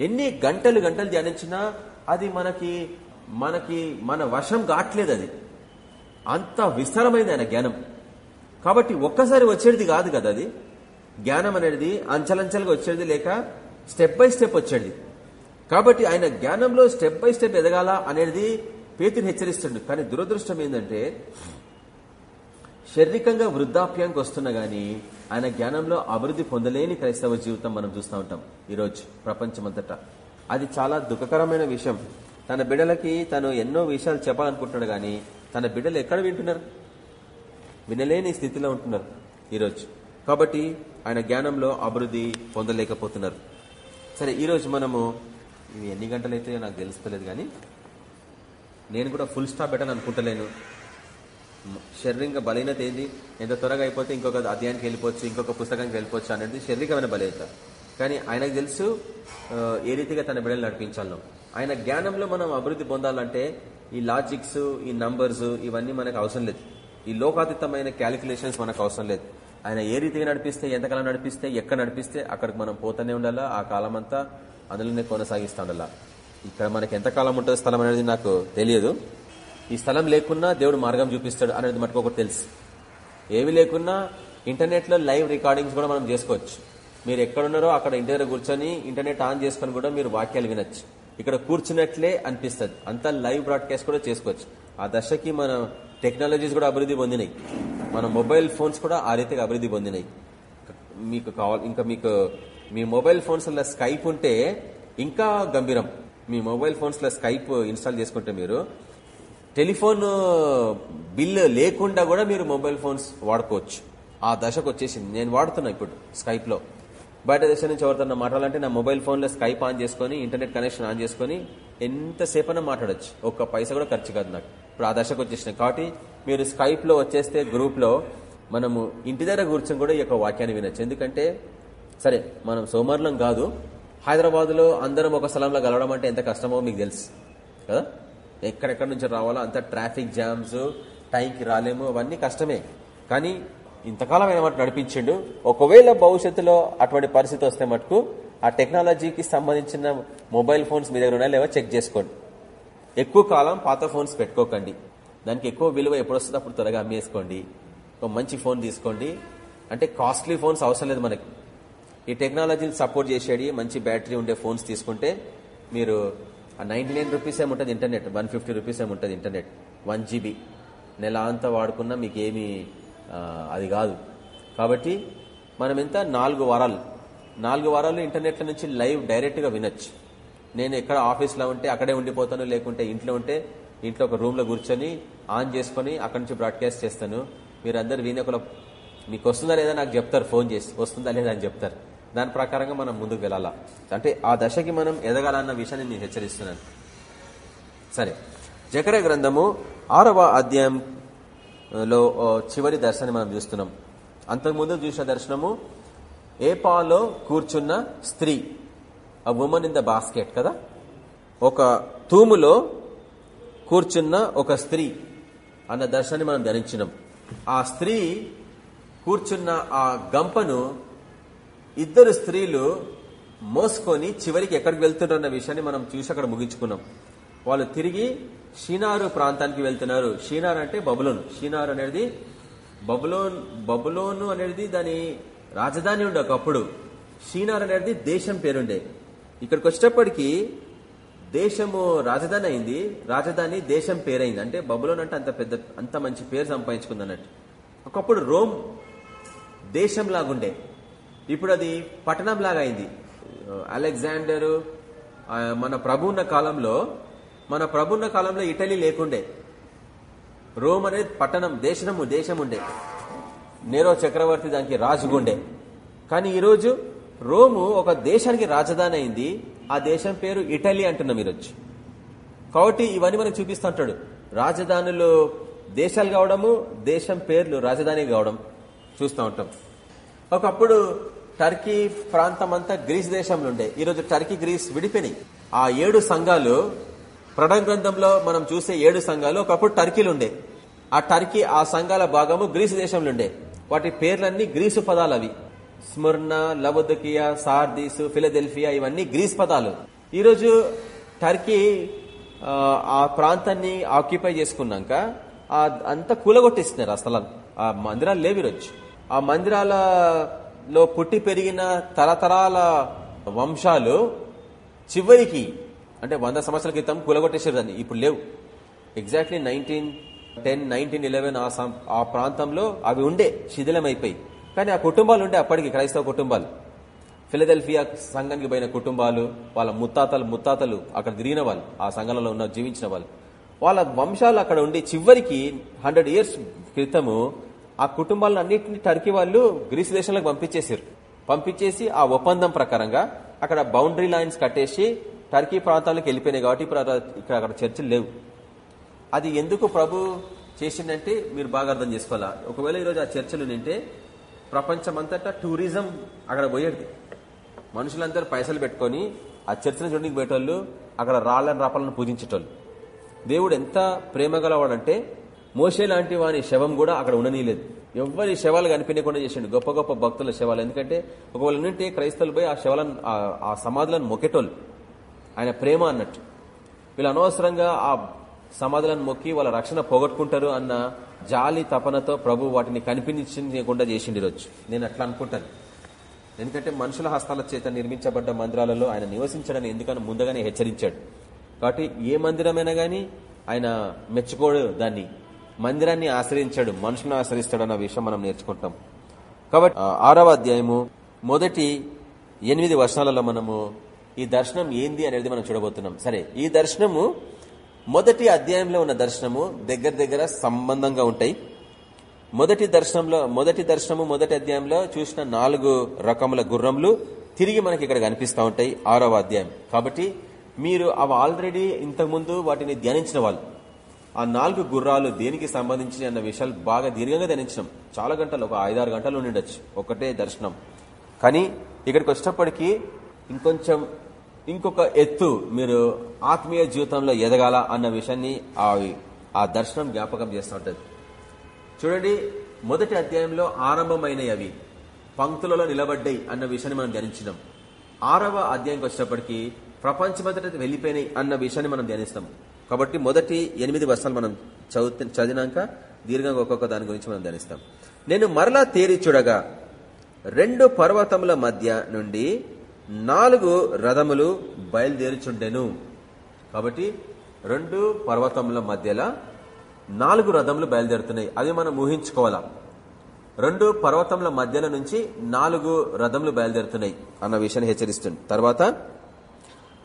ఎన్ని గంటలు గంటలు ధ్యానించినా అది మనకి మనకి మన వశం కావట్లేదు అది. అంత విస్తారమైంది ఆయన జ్ఞానం. కాబట్టి ఒక్కసారి వచ్చేది కాదు కదా అది. జ్ఞానం అనేది అంచలంచలుగా వచ్చేది లేక స్టెప్ బై స్టెప్ వచ్చేది. కాబట్టి ఆయన జ్ఞానంలో స్టెప్ బై స్టెప్ ఎదగాల అనేది పేతుని హెచ్చరిస్తుండు. కానీ దురదృష్టం ఏంటంటే శారీరకంగా వృద్ధాప్యానికి వస్తున్నా గానీ ఆయన జ్ఞానంలో అభివృద్ధి పొందలేని క్రైస్తవ జీవితం మనం చూస్తూ ఉంటాం ఈరోజు ప్రపంచమంతటా. అది చాలా దుఃఖకరమైన విషయం. తన బిడ్డలకి తను ఎన్నో విషయాలు చెప్పాలనుకుంటున్నాడు కానీ తన బిడ్డలు ఎక్కడ వింటున్నారు? వినలేని స్థితిలో ఉంటున్నారు ఈరోజు. కాబట్టి ఆయన జ్ఞానంలో అభివృద్ధి పొందలేకపోతున్నారు. సరే ఈరోజు మనము ఇవి ఎన్ని గంటలైతే నాకు తెలుస్తలేదు కానీ నేను కూడా ఫుల్ స్టాప్ పెట్టాలని అనుకుంటలేను. శారీరక బలహీనత ఏంది? ఎంత త్వరగా అయిపోతే ఇంకొక అధ్యాయానికి వెళ్ళిపోవచ్చు ఇంకొక పుస్తకానికి వెళ్ళిపోవచ్చు అనేది శారీరకమైన బలహీనత. కానీ ఆయనకు తెలుసు ఏ రీతిగా తన బిడ్డలు నడిపించాలో. ఆయన జ్ఞానంలో మనం అభివృద్ధి పొందాలంటే ఈ లాజిక్స్ ఈ నంబర్స్ ఇవన్నీ మనకు అవసరం లేదు. ఈ లోకాతీతమైన క్యాలిక్యులేషన్స్ మనకు అవసరం లేదు. ఆయన ఏ రీతిగా నడిపిస్తే ఎంతకాలం నడిపిస్తే ఎక్కడ నడిపిస్తే అక్కడికి మనం పోతూనే ఉండాలా ఆ కాలం అంతా అందులోనే కొనసాగిస్తా ఉండాలా? ఇక్కడ మనకి ఎంతకాలం ఉంటుంది స్థలం అనేది నాకు తెలియదు. ఈ స్థలం లేకున్నా దేవుడు మార్గం చూపిస్తాడు అనేది మటుకు ఒకటి తెలుసు. ఏవి లేకున్నా ఇంటర్నెట్లో లైవ్ రికార్డింగ్స్ కూడా మనం చేసుకోవచ్చు. మీరు ఎక్కడున్నారో అక్కడ ఇంటి దగ్గర కూర్చొని ఇంటర్నెట్ ఆన్ చేసుకొని కూడా మీరు వాక్యాలు వినొచ్చు. ఇక్కడ కూర్చున్నట్లే అనిపిస్తుంది. అంతా లైవ్ బ్రాడ్కాస్ట్ కూడా చేసుకోవచ్చు. ఆ దశకి మన టెక్నాలజీస్ కూడా అభివృద్ధి పొందినాయి. మన మొబైల్ ఫోన్స్ కూడా ఆ రీతిగా అభివృద్ధి పొందినాయి. మీకు కావాలి ఇంకా మీకు మీ మొబైల్ ఫోన్స్లో స్కైప్ ఉంటే ఇంకా గంభీరం. మీ మొబైల్ ఫోన్స్లో స్కైప్ ఇన్స్టాల్ చేసుకుంటే మీరు టెలిఫోన్ బిల్ లేకుండా కూడా మీరు మొబైల్ ఫోన్స్ వాడుకోవచ్చు. ఆ దశకు వచ్చేసింది నేను వాడుతున్నా ఇప్పుడు స్కైప్లో బయట దేశం నుంచి ఎవరితో మాట్లాడాలంటే నా మొబైల్ ఫోన్లో స్కైప్ ఆన్ చేసుకుని ఇంటర్నెట్ కనెక్షన్ ఆన్ చేసుకుని ఎంతసేపైనా మాట్లాడొచ్చు. ఒక్క పైసా కూడా ఖర్చు కాదు నాకు. ఇప్పుడు ఆ దశకు వచ్చేసినాయి. కాబట్టి మీరు స్కైప్లో వచ్చేస్తే గ్రూప్లో మనము ఇంటి దగ్గర కూర్చొని కూడా ఈ యొక్క వాక్యాన్ని వినొచ్చు. ఎందుకంటే సరే మనం సోమర్లం కాదు. హైదరాబాద్లో అందరం ఒక స్థలంలో కలవడం అంటే ఎంత కష్టమో మీకు తెలుసు. కదా? ఎక్కడెక్కడి నుంచి రావాలో అంత ట్రాఫిక్ జామ్స్ టైంకి రాలేము అవన్నీ కష్టమే. కానీ ఇంతకాలం ఆయన నడిపించిండు. ఒకవేళ భవిష్యత్తులో అటువంటి పరిస్థితి వస్తే మటుకు ఆ టెక్నాలజీకి సంబంధించిన మొబైల్ ఫోన్స్ మీ దగ్గర ఉన్నాయో లేవో చెక్ చేసుకోండి. ఎక్కువ కాలం పాత ఫోన్స్ పెట్టుకోకండి. దానికి ఎక్కువ విలువ ఎప్పుడు వస్తుందో అప్పుడు త్వరగా అమ్మేసుకోండి. ఒక మంచి ఫోన్ తీసుకోండి. అంటే కాస్ట్లీ ఫోన్స్ అవసరం లేదు మనకి. ఈ టెక్నాలజీని సపోర్ట్ చేసేది మంచి బ్యాటరీ ఉండే ఫోన్స్ తీసుకుంటే మీరు నైన్టీ నైన్ రూపీస్ ఏముంటుంది ఇంటర్నెట్ వన్ ఫిఫ్టీ రూపీస్ ఏముంటుంది ఇంటర్నెట్ వన్ జీబీ. నెల అంతా వాడుకున్నా మీకు ఏమి అది కాదు. కాబట్టి మనం ఎంత నాలుగు వారాలు నాలుగు వారాలు ఇంటర్నెట్ల నుంచి లైవ్ డైరెక్ట్గా వినొచ్చు. నేను ఎక్కడ ఆఫీస్లో ఉంటే అక్కడే ఉండిపోతాను లేకుంటే ఇంట్లో ఉంటే ఇంట్లో ఒక రూమ్లో కూర్చొని ఆన్ చేసుకుని అక్కడి నుంచి బ్రాడ్కాస్ట్ చేస్తాను. మీరందరూ వీనొకల మీకు వస్తుందా లేదా నాకు చెప్తారు ఫోన్ చేసి. వస్తుందా లేదా అని చెప్తారు. దాని ప్రకారంగా మనం ముందుకు వెళ్ళాలా? అంటే ఆ దశకి మనం ఎదగాలన్న విషయాన్ని నేను హెచ్చరిస్తున్నాను. సరే. జకర గ్రంథము ఆరవ అధ్యాయం లో చివరి దర్శనాన్ని మనం చూస్తున్నాం. అంతకుముందు చూసిన దర్శనము ఏపాలో కూర్చున్న స్త్రీ ఆ ఉమెన్ ఇన్ ద బాస్కెట్ కదా? ఒక తూములో కూర్చున్న ఒక స్త్రీ అన్న దర్శనాన్ని మనం ధరించినాం ఆ స్త్రీ కూర్చున్న ఆ గంపను ఇద్దరు స్త్రీలు మోసుకొని చివరికి ఎక్కడికి వెళ్తున్నారన్న విషయాన్ని మనం చూసి అక్కడ ముగించుకున్నాం. వాళ్ళు తిరిగి షీనారు ప్రాంతానికి వెళ్తున్నారు. షీనార్ అంటే బబులోన్. షీనార్ అనేది బబులోన్ బబులోను అనేది దాని రాజధాని ఉండే ఒకప్పుడు. షీనార్ అనేది దేశం పేరుండే. ఇక్కడికి వచ్చేటప్పటికి దేశము రాజధాని అయింది. రాజధాని దేశం పేరైంది. అంటే బబులోన్ అంటే అంత పెద్ద అంత మంచి పేరు సంపాదించుకుంది అన్నట్టు ఒకప్పుడు రోమ్ దేశం లాగుండే ఇప్పుడు అది పట్టణం లాగా అయింది అలెగ్జాండరు మన ప్రభు ఉన్న కాలంలో మన ప్రభున్న కాలంలో ఇటలీ లేకుండే. రోమ్ అనేది పట్టణం దేశము దేశం ఉండే నేరో చక్రవర్తి దానికి రాజుగుండే. కానీ ఈరోజు రోము ఒక దేశానికి రాజధాని అయింది. ఆ దేశం పేరు ఇటలీ అంటున్నాం ఈరోజు. కాబట్టి ఇవన్నీ మనకు చూపిస్తుంటాడు. రాజధానులు దేశాలు కావడము దేశం పేర్లు రాజధాని కావడం చూస్తూ ఉంటాం. ఒకప్పుడు టర్కీ ప్రాంతం అంతా గ్రీస్ దేశంలో ఉండే. ఈరోజు టర్కీ గ్రీస్ విడిపోయినాయి. ఆ ఏడు సంఘాలు ప్రణం గ్రంథంలో మనం చూసే ఏడు సంఘాలు ఒకప్పుడు టర్కీలు ఉండే. ఆ టర్కీ ఆ సంఘాల భాగము గ్రీసు దేశంలో ఉండే వాటి పేర్లన్నీ గ్రీసు పదాలు అవి స్మర్ణ లవదకియా సార్దీసు ఫిలదెల్ఫియా ఇవన్నీ గ్రీస్ పదాలు. ఈరోజు టర్కీ ఆ ప్రాంతాన్ని ఆక్యుపై చేసుకున్నాక అంతా కూలగొట్టేస్తున్నారు ఆ ఆ మందిరాలు లేవు ఈరోజు. ఆ మందిరాలలో పుట్టి పెరిగిన తరతరాల వంశాలు చివరికి అంటే వంద సంవత్సరాల క్రితం కూలగొట్టేసారు దాన్ని. ఇప్పుడు లేవు. Exactly nineteen ten nineteen eleven ఆ ప్రాంతంలో అవి ఉండే శిథిలమైపోయి. కానీ ఆ కుటుంబాలు ఉండే అప్పటికి క్రైస్తవ కుటుంబాలు. ఫిలదెల్ఫియా సంఘానికి పోయిన కుటుంబాలు వాళ్ళ ముత్తాతలు ముత్తాతలు అక్కడ తిరిగిన వాళ్ళు ఆ సంఘంలో ఉన్న జీవించిన వాళ్ళు. వాళ్ళ వంశాలు అక్కడ ఉండి చివరికి హండ్రెడ్ ఇయర్స్ క్రితము ఆ కుటుంబాలను అన్నింటినీ టర్కీ వాళ్ళు గ్రీస్ దేశంలోకి పంపించేసారు పంపించేసి ఆ ఒప్పందం ప్రకారంగా అక్కడ బౌండరీ లైన్స్ కట్టేసి టర్కీ ప్రాంతాలకు వెళ్ళిపోయినాయి కాబట్టి ఇక్కడ అక్కడ చర్చలు లేవు. అది ఎందుకు ప్రభు చేసిందంటే మీరు బాగా అర్థం చేసుకోవాలా? ఒకవేళ ఈరోజు ఆ చర్చలు నింటే ప్రపంచమంతటా టూరిజం అక్కడ పోయేది. మనుషులందరూ పైసలు పెట్టుకొని ఆ చర్చను చూడడానికి పోయేటోళ్ళు అక్కడ రాళ్ళని రాపాలను పూజించేటోళ్ళు. దేవుడు ఎంత ప్రేమ గలవాడంటే మోసే లాంటి వాని శవం కూడా అక్కడ ఉండనీయలేదు. ఎవరి శవాలు కనిపించకుండా చేసిండు. గొప్ప గొప్ప భక్తుల శవాలు. ఎందుకంటే ఒకవేళ నుండి క్రైస్తవులు పోయి ఆ శవాలను ఆ సమాధులను మొక్కేటోళ్ళు. ఆయన ప్రేమ అన్నట్టు. వీళ్ళు అనవసరంగా ఆ సమాధులను మొక్కి వాళ్ళ రక్షణ పోగొట్టుకుంటారు అన్న జాలి తపనతో ప్రభు వాటిని కనిపించకుండా చేసిండి రోజు నేను అట్లా అనుకుంటాను. ఎందుకంటే మనుషుల హస్తాల చేత నిర్మించబడ్డ మందిరాలలో ఆయన నివసించడని ఎందుకని ముందుగానే హెచ్చరించాడు. కాబట్టి ఏ మందిరమైనా కానీ ఆయన మెచ్చుకోడు దాన్ని. మందిరాన్ని ఆశ్రయించాడు మనుషులను ఆశ్రయిస్తాడు అన్న విషయం మనం నేర్చుకుంటాం. కాబట్టి ఆరవ అధ్యాయము మొదటి ఎనిమిది వర్షాలలో మనము ఈ దర్శనం ఏంది అనేది మనం చూడబోతున్నాం. సరే ఈ దర్శనము మొదటి అధ్యాయంలో ఉన్న దర్శనము దగ్గర దగ్గర సంబంధంగా ఉంటాయి. మొదటి దర్శనంలో మొదటి దర్శనము మొదటి అధ్యాయంలో చూసిన నాలుగు రకముల గుర్రములు తిరిగి మనకి ఇక్కడ కనిపిస్తూ ఉంటాయి ఆరవ అధ్యాయం. కాబట్టి మీరు అవి ఆల్రెడీ ఇంతకుముందు వాటిని ధ్యానించిన వాళ్ళు. ఆ నాలుగు గుర్రాలు దేనికి సంబంధించి అన్న విషయాలు బాగా దీర్ఘంగా ధ్యానించినాం. చాలా గంటలు ఒక ఐదారు గంటలు ఉండొచ్చు ఒకటే దర్శనం. కానీ ఇక్కడికి వచ్చినప్పటికీ ఇంకొంచెం ఇంకొక ఎత్తు మీరు ఆత్మీయ జీవితంలో ఎదగాల అన్న విషయాన్ని ఆ దర్శనం జ్ఞాపకం చేస్తూ ఉంటుంది. చూడండి మొదటి అధ్యాయంలో ఆరంభమైనవి అవి పంక్తులలో నిలబడ్డాయి అన్న విషయాన్ని మనం ధ్యానించినాం. ఆరవ అధ్యాయంకి వచ్చినప్పటికీ ప్రపంచమంతట వెళ్ళిపోయినాయి అన్న విషయాన్ని మనం ధ్యానిస్తాం. కాబట్టి మొదటి ఎనిమిది వర్షాలు మనం చదువు చదివినాక దీర్ఘంగా ఒక్కొక్క దాని గురించి మనం ధ్యానిస్తాం. నేను మరలా తేరి చూడగా రెండు పర్వతముల మధ్య నుండి నాలుగు రథములు బయలుదేరుచుండెను. కాబట్టి రెండు పర్వతముల మధ్యలో నాలుగు రథములు బయలుదేరుతున్నాయి. అది మనం ఊహించుకోవాలా? రెండు పర్వతముల మధ్యలో నుంచి నాలుగు రథములు బయలుదేరుతున్నాయి. అన్న విషయాన్ని హెచ్చరిస్తుంది. తర్వాత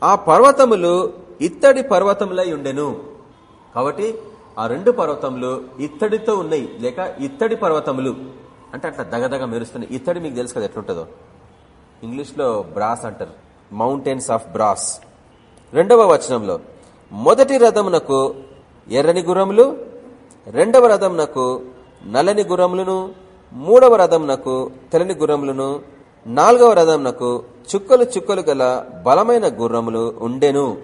ఆ పర్వతములు ఇత్తడి పర్వతములై ఉండెను. కాబట్టి ఆ రెండు పర్వతములు ఇత్తడితో ఉన్నాయి. లేక ఇత్తడి పర్వతములు. అంటే అట్లా దగదగ మెరుస్తున్నాయి. ఇత్తడి మీకు తెలుసు కదా ఎట్లుంటుందో? ఇంగ్లీష్లో బ్రాస్ అంటారు. మౌంటైన్స్ ఆఫ్ బ్రాస్ రెండవ వచనంలో మొదటి రథమునకు ఎర్రని గురములు రెండవ రథమునకు నల్లని గురములను మూడవ రథమునకు తెల్లని గురములను నాలుగవ రథమునకు చుక్కలు చుక్కలు గల బలమైన గుర్రములు ఉండెను.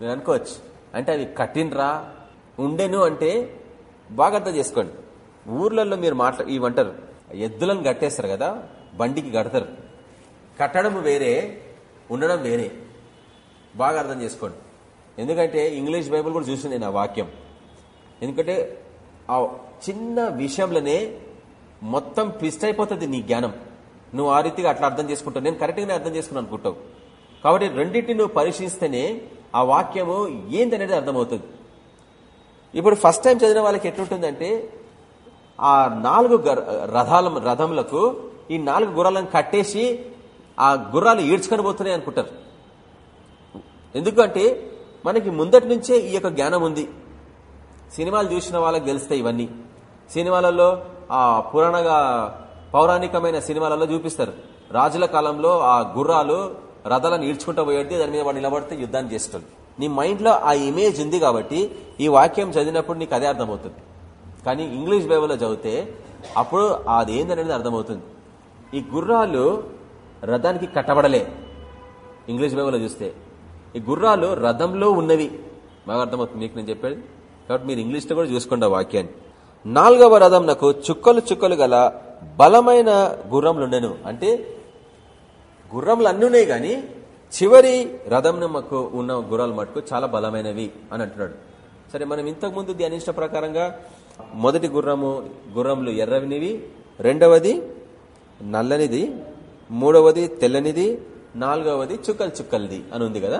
నేను అనుకోవచ్చు. అంటే అవి కఠినరా ఉండెను అంటే బాగా అర్థం చేసుకోండి. ఊర్లలో మీరు మాట్లా ఇవంటారు. ఎద్దులను కట్టేస్తారు కదా? బండికి కడతారు. కట్టడం వేరే ఉండడం వేరే. బాగా అర్థం చేసుకోండి. ఎందుకంటే ఇంగ్లీష్ బైబుల్ కూడా చూసి నేను ఆ వాక్యం. ఎందుకంటే ఆ చిన్న విషయంలోనే మొత్తం ట్విస్ట్ అయిపోతుంది నీ జ్ఞానం. నువ్వు ఆ రీతిగా అట్లా అర్థం చేసుకుంటావు. నేను కరెక్ట్గానే అర్థం చేసుకుని అనుకుంటావు. కాబట్టి రెండింటిని నువ్వు పరిశీలిస్తేనే ఆ వాక్యము ఏందనేది అర్థమవుతుంది. ఇప్పుడు ఫస్ట్ టైం చదివిన వాళ్ళకి ఎట్లుంటుందంటే ఆ నాలుగు రథాల రథములకు ఈ నాలుగు గుర్రాలను కట్టేసి ఆ గుర్రాలు ఈడ్చుకొని పోతున్నాయి అనుకుంటారు. ఎందుకంటే మనకి ముందటి నుంచే ఈ యొక్క జ్ఞానం ఉంది. సినిమాలు చూసిన వాళ్ళకి తెలుస్తాయి ఇవన్నీ. సినిమాలలో ఆ పురాణగా పౌరాణికమైన సినిమాలలో చూపిస్తారు. రాజుల కాలంలో ఆ గుర్రాలు రథాలను ఈడ్చుకుంటూ పోయేది దాని మీద వాడు నిలబడితే యుద్ధాన్ని చేస్తుంది నీ మైండ్లో ఆ ఇమేజ్ ఉంది కాబట్టి ఈ వాక్యం చదివినప్పుడు నీకు అదే అర్థమవుతుంది. కానీ ఇంగ్లీష్ బైబుల్లో చదివితే అప్పుడు అది ఏందనేది అర్థమవుతుంది. ఈ గుర్రాలు రథానికి కట్టబడలే. ఇంగ్లీష్ బైబుల్లో చూస్తే. ఈ గుర్రాలు రథంలో ఉన్నవి. బాగా అర్థమవుతుంది మీకు నేను చెప్పేది? కాబట్టి మీరు ఇంగ్లీష్లో కూడా చూసుకోండి వాక్యాన్ని. నాలుగవ రథం నాకు చుక్కలు చుక్కలు గల బలమైన గుర్రంలు అంటే గుర్రంలు అన్నీ ఉన్నాయి కానీ చివరి రథం మాకు ఉన్న గుర్రాలు మటుకు చాలా బలమైనవి అని అంటున్నాడు. సరే మనం ఇంతకు ముందు ధ్యానించిన ప్రకారంగా మొదటి గుర్రము గుర్రంలు ఎర్రవినివి రెండవది నల్లనిది మూడవది తెల్లనిది నాలుగవది చుక్కలు చుక్కలది అని ఉంది కదా?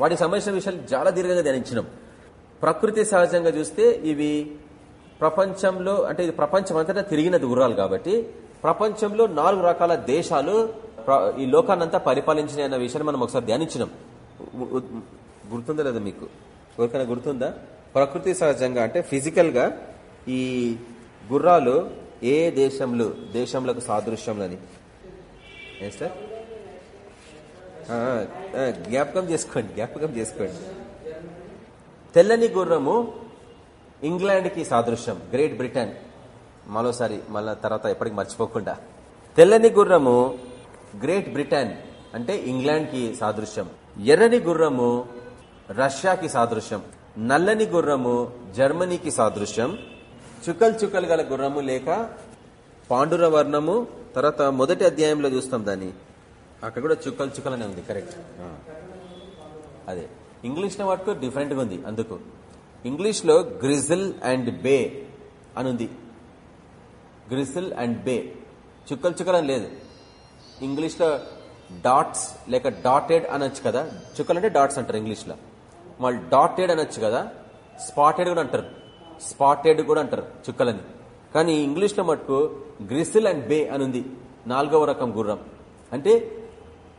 వాటికి సంబంధించిన విషయాలు చాలా దీర్ఘంగా ధ్యానించినాం. ప్రకృతి సహజంగా చూస్తే ఇవి ప్రపంచంలో అంటే ఇది ప్రపంచం అంతటా తిరిగినది గుర్రాలు కాబట్టి ప్రపంచంలో నాలుగు రకాల దేశాలు ఈ లోకాన్నంతా పరిపాలించినాయి అన్న విషయాన్ని మనం ఒకసారి ధ్యానించినాం. గుర్తుందా లేదా మీకు? ఎవరికైనా గుర్తుందా? ప్రకృతి సహజంగా అంటే ఫిజికల్గా ఈ గుర్రాలు ఏ దేశంలో దేశంలకు సాదృశ్యంలని ఏ సార్? జ్ఞాపకం చేసుకోండి జ్ఞాపకం చేసుకోండి. తెల్లని గుర్రము ఇంగ్లాండ్కి సాదృశ్యం గ్రేట్ బ్రిటన్. మరోసారి మళ్ళా తర్వాత ఎప్పటికి మర్చిపోకుండా. తెల్లని గుర్రము గ్రేట్ బ్రిటన్ అంటే ఇంగ్లాండ్కి సాదృశ్యం. ఎర్రని గుర్రము రష్యాకి సాదృశ్యం. నల్లని గుర్రము జర్మనీకి సాదృశ్యం. చుక్కలు చుక్కలు గల గుర్రము లేక పాండుర వర్ణము తర్వాత మొదటి అధ్యాయంలో చూస్తాం దాన్ని. అక్కడ కూడా చుక్కలు చుక్కలనే ఉంది కరెక్ట్ అదే. ఇంగ్లీష్ వాటికు డిఫరెంట్గా ఉంది అందుకు. ఇంగ్లీష్లో గ్రిజిల్ అండ్ బే అని ఉంది. గ్రిజిల్ అండ్ బే చుక్కలు చుక్కలని అని లేదు. ఇంగ్లీష్లో డాట్స్ లేక డాటెడ్ అనొచ్చు కదా. చుక్కలు అంటే డాట్స్ అంటారు ఇంగ్లీష్లో వాళ్ళు డాటెడ్ అనొచ్చు కదా. స్పాటెడ్ కూడా అంటారు. స్పాటెడ్ కూడా అంటారు చుక్కలని. కానీ ఇంగ్లీష్లో మటుకు గ్రిసిల్ అండ్ బే అని ఉంది. నాలుగవ రకం గుర్రం. అంటే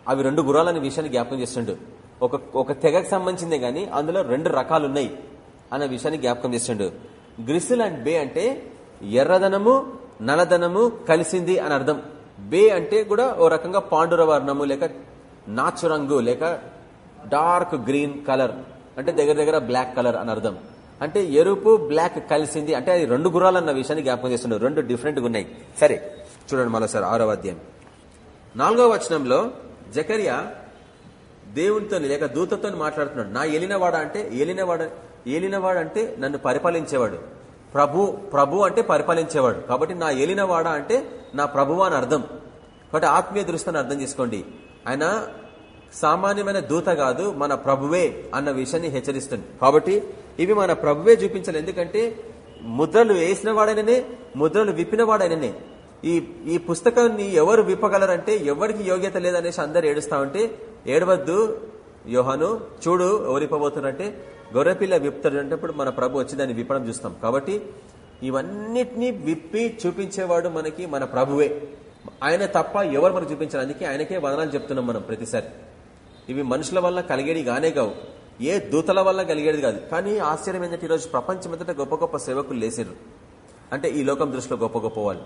అవి రెండు గుర్రాలనే విషయాన్ని జ్ఞాపకం చేస్తుండు. ఒక ఒక తెగకు సంబంధించిందే కానీ అందులో రెండు రకాలు ఉన్నాయి అనే విషయాన్ని జ్ఞాపకం చేస్తుండు. గ్రిసిల్ అండ్ బే అంటే ఎర్రదనము నలదనము కలిసింది అని అర్థం. బే అంటే కూడా ఓ రకంగా పాండుర వర్ణము లేక నాచు రంగు లేక డార్క్ గ్రీన్ కలర్. అంటే దగ్గర దగ్గర బ్లాక్ కలర్ అని అర్థం. అంటే ఎరుపు బ్లాక్ కలిసింది. అంటే అది రెండు గుర్రాలన్న విషయాన్ని జ్ఞాపకం చేస్తున్నారు రెండు డిఫరెంట్గా ఉన్నాయి. సరే చూడండి మరోసారి ఆరో అధ్యాయం. నాలుగో వచనంలో జకరియా దేవునితో లేక దూతతో మాట్లాడుతున్నాడు. నా ఏలినవాడ అంటే ఏలినవాడ ఏలినవాడు అంటే నన్ను పరిపాలించేవాడు. ప్రభు ప్రభు అంటే పరిపాలించేవాడు. కాబట్టి నా ఏలినవాడ అంటే నా ప్రభువు అని అర్థం. కాబట్టి ఆత్మీయ దృష్టిని అర్థం చేసుకోండి. ఆయన సామాన్యమైన దూత కాదు మన ప్రభువే అన్న విషయాన్ని హెచ్చరిస్తుంది. కాబట్టి ఇవి మన ప్రభువే చూపించాలి ఎందుకంటే ముద్రలు వేసిన వాడైననే ముద్రలు విప్పిన వాడైననే. ఈ ఈ పుస్తకాన్ని ఎవరు విప్పగలరంటే ఎవరికి యోగ్యత లేదనేసి అందరు ఏడుస్తా ఉంటే ఏడవద్దు యోహాను చూడు ఎవరు గొర్రెపిల్ల విప్పుతాడు మన ప్రభు వచ్చి దాన్ని విప్పడం చూస్తాం. కాబట్టి ఇవన్నిటినీ విప్పి చూపించేవాడు మనకి మన ప్రభువే. ఆయన తప్ప ఎవరు మనకు చూపించారు. అందుకే ఆయనకే వదనాలు చెప్తున్నాం మనం ప్రతిసారి. ఇవి మనుషుల వల్ల కలిగేవి గానే కావు. ఏ దూతల వల్ల కలిగేది కాదు. కానీ ఆశ్చర్యం ఏంటంటే ఈరోజు ప్రపంచమంతటా గొప్ప గొప్ప సేవకులు లేచారు అంటే ఈ లోకం దృష్టిలో గొప్ప గొప్ప వాళ్ళు.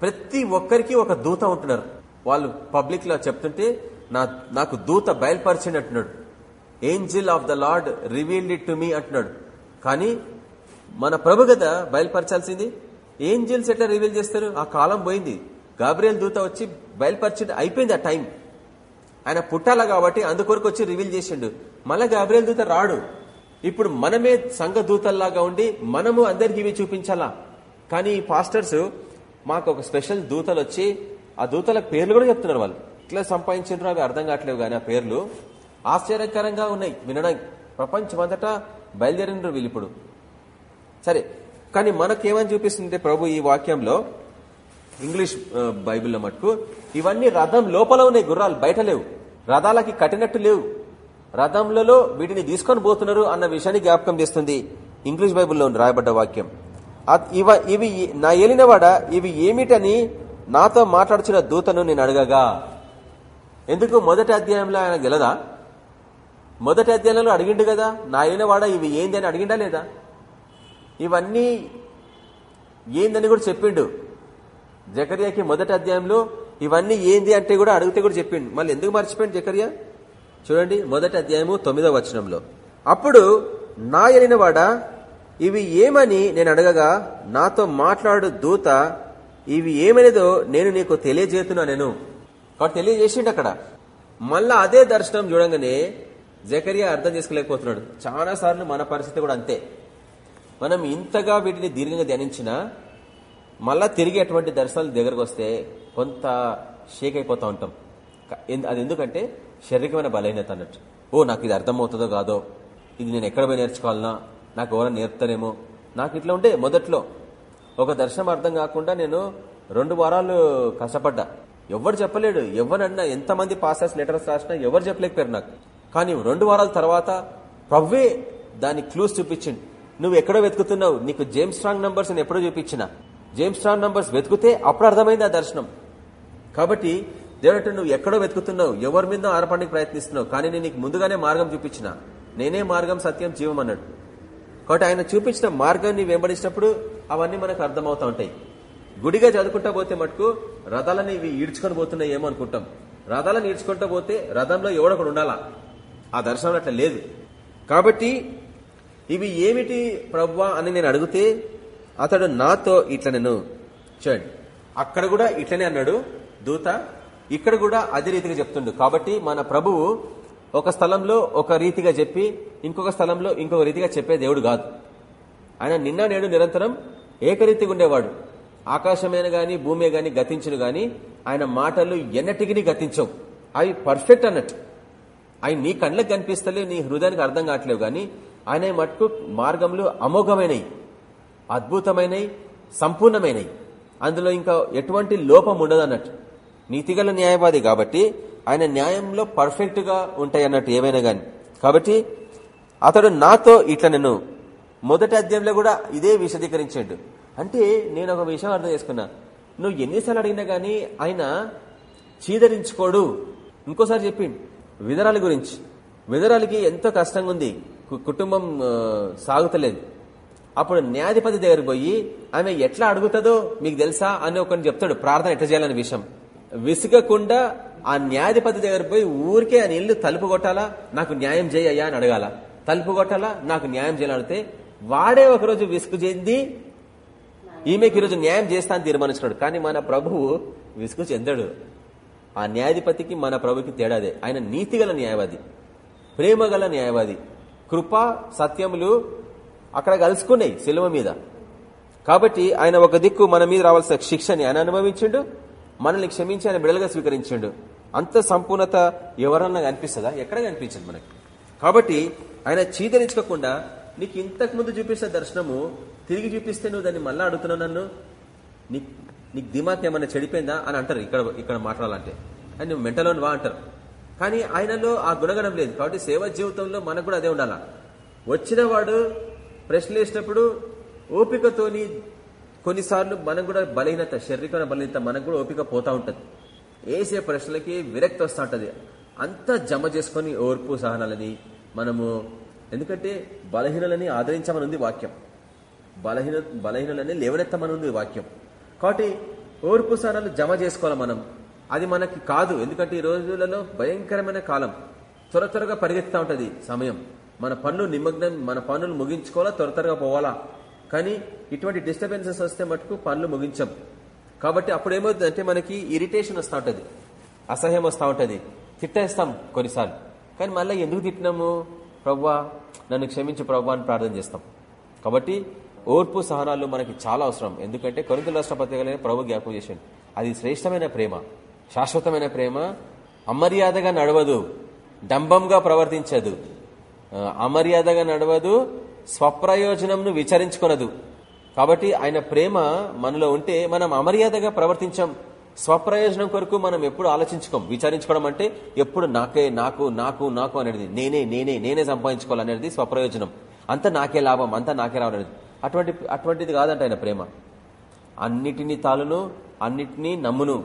ప్రతి ఒక్కరికి ఒక దూత ఉంటున్నారు. వాళ్ళు పబ్లిక్లో చెప్తుంటే నా నాకు దూత బయలుపరిచింది అంటున్నాడు angel of the Lord revealed it to me అంటున్నాడు. కానీ మన ప్రభు కదా బయలుపరచాల్సింది. ఏంజిల్స్ ఎట్లా రివీల్ చేస్తారు? ఆ కాలం పోయింది. గాబ్రియల్ దూత వచ్చి బయలుపరిచింది అయిపోయింది ఆ టైం. ఆయన పుట్టాల కాబట్టి అందుకొరకు వచ్చి రివీల్ చేసిండు. మళ్ళా గాబ్రియల్ దూత రాడు. ఇప్పుడు మనమే సంఘ దూతల్లాగా ఉండి మనము అందరికి ఇవి చూపించాలా? కానీ ఈ పాస్టర్స్ మాకు ఒక స్పెషల్ దూతలు వచ్చి ఆ దూతల పేర్లు కూడా చెప్తున్నారు వాళ్ళు. ఇట్లా సంపాదించారు అవి అర్థం కావట్లేవు కానీ ఆ పేర్లు ఆశ్చర్యకరంగా ఉన్నాయి. వినడానికి ప్రపంచమంతటా బయలుదేరినారు వీళ్ళు ఇప్పుడు. సరే కానీ మనకేమని చూపిస్తుంది ప్రభు ఈ వాక్యంలో ఇంగ్లీష్ బైబిల్లో మటుకు ఇవన్నీ రథం లోపల ఉన్నాయి గుర్రాలు బయట లేవు. రథాలకి కట్టినట్టు లేవు. రథంలలో వీటిని తీసుకొని పోతున్నారు అన్న విషయాన్ని జ్ఞాపకం చేస్తుంది ఇంగ్లీష్ బైబిల్లో రాయబడ్డ వాక్యం. ఇవ ఇవి నా ఏలినవాడ ఇవి ఏమిటని నాతో మాట్లాడుచున్న దూతను నేను అడగగా. ఎందుకు? మొదటి అధ్యాయంలో ఆయన గెలదా? మొదటి అధ్యాయంలో అడిగిండు కదా నా ఏలినవాడ ఇవి ఏంది అని అడిగిండా లేదా? ఇవన్నీ ఏందని కూడా చెప్పిండు. జకర్యాకి మొదటి అధ్యాయంలో ఇవన్నీ ఏంది అంటే కూడా అడిగితే కూడా చెప్పిండు. మళ్ళీ ఎందుకు మర్చిపోయింది జకర్యా? చూడండి మొదటి అధ్యాయము తొమ్మిదవ వచనంలో. అప్పుడు నా ఎలినవాడ ఇవి ఏమని నేను అడగగా నాతో మాట్లాడు దూత ఇవి ఏమనేదో నేను నీకు తెలియజేతున్నా నేను. కాబట్టి తెలియజేసిండు అక్కడ. మళ్ళా అదే దర్శనం చూడంగానే జకరియా అర్థం చేసుకోలేకపోతున్నాడు. చాలా సార్లు మన పరిస్థితి కూడా అంతే. మనం ఇంతగా వీటిని దీర్ఘంగా ధ్యానించినా మళ్ళా తిరిగి అటువంటి దర్శనాలు దగ్గరకు వస్తే కొంత షేక్ అయిపోతూ ఉంటాం. అది ఎందుకంటే శారీరకమైన బలహీనత అన్నట్టు. ఓ నాకు ఇది అర్థమవుతుందో కాదో? ఇది నేను ఎక్కడ పోయి నేర్చుకోవాలనా నాకు ఎవరైనా నేర్పుతారేమో? నాకు ఇట్లా ఉండే మొదట్లో. ఒక దర్శనం అర్థం కాకుండా నేను రెండు వారాలు కష్టపడ్డా. ఎవరు చెప్పలేడు. ఎవరన్నా ఎంతమంది పాసెస్ లెటర్స్ రాసినా ఎవరు చెప్పలేకపోయారు నాకు. కానీ రెండు వారాల తర్వాత ప్రవ్వే దాని క్లూస్ చూపించింది నువ్వు ఎక్కడో వెతుకుతున్నావు. నీకు జేమ్స్ స్ట్రాంగ్ నంబర్స్ నేను ఎప్పుడో చూపించిన. జేమ్స్ స్ట్రాంగ్ నంబర్స్ వెతుకుతే అప్పుడు అర్థమైంది ఆ దర్శనం. కాబట్టి దేవుడు నువ్వు ఎక్కడో వెతుకుతున్నావు ఎవరి మీద ఆరపడానికి ప్రయత్నిస్తున్నావు? కానీ నేను నీకు ముందుగానే మార్గం చూపించిన. నేనే మార్గం సత్యం జీవం అన్నాడు. కాబట్టి ఆయన చూపించిన మార్గాన్ని వెంబడించినప్పుడు అవన్నీ మనకు అర్థమవుతా ఉంటాయి. గుడిగా చదువుకుంటా పోతే మటుకు రథాలని ఇవి ఈడ్చుకొని పోతున్నాయి ఏమో అనుకుంటాం. రథాలను ఈడ్చుకుంటా పోతే రథంలో ఎవడొకడు ఉండాలా? ఆ దర్శనం అట్లా లేదు. కాబట్టి ఇవి ఏమిటి ప్రవ్వా అని నేను అడిగితే అతడు నాతో ఇట్లనెను. నేను చూడండి. అక్కడ కూడా ఇట్లనే అన్నాడు. దూత ఇక్కడ కూడా అదే రీతిగా చెప్తుండు. కాబట్టి మన ప్రభువు ఒక స్థలంలో ఒక రీతిగా చెప్పి ఇంకొక స్థలంలో ఇంకొక రీతిగా చెప్పే దేవుడు కాదు. ఆయన నిన్న నేడు నిరంతరం ఏకరీతిగా ఉండేవాడు. ఆకాశమైన గాని భూమి గాని గతించును గాని ఆయన మాటలు ఎన్నటికి గతించవు. అవి పర్ఫెక్ట్ అన్నట్టు. అవి నీ కళ్ళకు కనిపిస్తలేవు నీ హృదయానికి అర్థం కావట్లేవు గాని ఆయన మట్టుకు మార్గంలో అమోఘమైనవి. అద్భుతమైనవి సంపూర్ణమైనవి అందులో ఇంకా ఎటువంటి లోపం ఉండదు అన్నట్టు నీతిగల న్యాయవాది కాబట్టి ఆయన న్యాయంలో పర్ఫెక్ట్గా ఉంటాయి అన్నట్టు ఏమైనా కానీ కాబట్టి అతడు నాతో ఇట్లా నేను మొదటి అధ్యాయంలో కూడా ఇదే విశదీకరించాడు. అంటే నేను ఒక విషయం అర్థం చేసుకున్నా. నువ్వు ఎన్నిసార్లు అడిగినా కానీ ఆయన చీదరించుకోడు. ఇంకోసారి చెప్పిండు. విధరాల గురించి. విధరాలకి ఎంతో కష్టంగా ఉంది కుటుంబం సాగుతలేదు. అప్పుడు న్యాయాధిపతి దగ్గరికి పోయి ఆమె ఎట్లా అడుగుతుందో మీకు తెలుసా? అని ఒకరిని చెప్తాడు. ప్రార్థన ఎట్లా చేయాలనే విషయం. విసుగకుండా ఆ న్యాయాధిపతి దగ్గర పోయి ఊరికే ఆయన ఇల్లు తలుపు కొట్టాలా? నాకు న్యాయం చేయయ్యా అని అడగాల. తలుపు కొట్టాలా? నాకు న్యాయం చేయాలడితే వాడే ఒకరోజు విసుగు చెంది ఈమెకి ఈరోజు న్యాయం చేస్తా అని తీర్మానించినాడు. కానీ మన ప్రభువు విసుగు చెందడు. ఆ న్యాయాధిపతికి మన ప్రభుకి తేడాదే ఆయన నీతిగల న్యాయవాది ప్రేమగల న్యాయవాది. కృప సత్యములు అక్కడ కలుసుకున్నాయి సెలవు మీద. కాబట్టి ఆయన ఒక దిక్కు మన మీద రావాల్సిన శిక్షని ఆయన అనుభవించిండు మనల్ని క్షమించి ఆయన బిడలుగా స్వీకరించిండు. అంత సంపూర్ణత ఎవరన్నా కనిపిస్తుందా? ఎక్కడ కనిపించింది మనకి. కాబట్టి ఆయన చీదరించుకోకుండా నీకు ఇంతకు ముందు చూపిస్తున్న దర్శనము తిరిగి చూపిస్తే నువ్వు దాన్ని మళ్ళీ అడుగుతున్నావు నన్ను? నీకు దిమాక్ ఏమైనా చెడిపోయిందా? అని అంటారు ఇక్కడ ఇక్కడ మాట్లాడాలంటే. అని నువ్వు మెంటలోని వా అంటారు. కానీ ఆయనలో ఆ గుణగణం లేదు. కాబట్టి సేవ జీవితంలో మనకు కూడా అదే ఉండాలా? వచ్చిన వాడు ప్రశ్నలు వేసినప్పుడు ఓపికతోని కొన్నిసార్లు మనకు కూడా బలహీనత శారీరకమైన బలహీనత మనకు కూడా ఓపిక పోతా ఉంటుంది. వేసే ప్రశ్నలకి విరక్తి వస్తూ ఉంటుంది. అంతా జమ చేసుకొని ఓర్పు సహనాలని మనము ఎందుకంటే బలహీనలని ఆదరించమని ఉంది వాక్యం. బలహీన బలహీనలని లేవనెత్తమని ఉంది వాక్యం. కాబట్టి ఓర్పు సహనాలు జమ చేసుకోవాలి మనం. అది మనకి కాదు. ఎందుకంటే ఈ రోజులలో భయంకరమైన కాలం. త్వర త్వరగా పరిగెత్తా ఉంటుంది సమయం. మన పనులు నిమగ్నం మన పనులు ముగించుకోవాలా త్వర త్వరగా పోవాలా? కానీ ఇటువంటి డిస్టర్బెన్సెస్ వస్తే మటుకు పనులు ముగించం. కాబట్టి అప్పుడు ఏమవుతుందంటే మనకి ఇరిటేషన్ వస్తూ ఉంటుంది. అసహ్యం వస్తూ ఉంటుంది. తిట్టేస్తాం కొన్నిసార్లు. కానీ మళ్ళీ ఎందుకు తిట్టినాము? ప్రవ్వా నన్ను క్షమించు ప్రవ్వా అని ప్రార్థన చేస్తాం. కాబట్టి ఓర్పు సహనాలు మనకి చాలా అవసరం. ఎందుకంటే కొరింత రాష్ట్ర పత్రికలనే ప్రభు జ్ఞాపకం చేసింది అది శ్రేష్టమైన ప్రేమ శాశ్వతమైన ప్రేమ అమర్యాదగా నడవదు డంబంగా ప్రవర్తించదు. అమర్యాదగా నడవదు స్వప్రయోజనంను విచరించుకొనదు. కాబట్టి ఆయన ప్రేమ మనలో ఉంటే మనం అమర్యాదగా ప్రవర్తించాం. స్వప్రయోజనం కొరకు మనం ఎప్పుడు ఆలోచించుకోం. విచారించుకోవడం అంటే ఎప్పుడు నాకే నాకు నాకు నాకు అనేది. నేనే నేనే నేనే సంపాదించుకోవాలనేది స్వప్రయోజనం. అంతా నాకే లాభం అంతా నాకే రావాలనేది అటువంటి అటువంటిది కాదంట ఆయన ప్రేమ. అన్నిటినీ తాలును అన్నిటినీ నమ్మును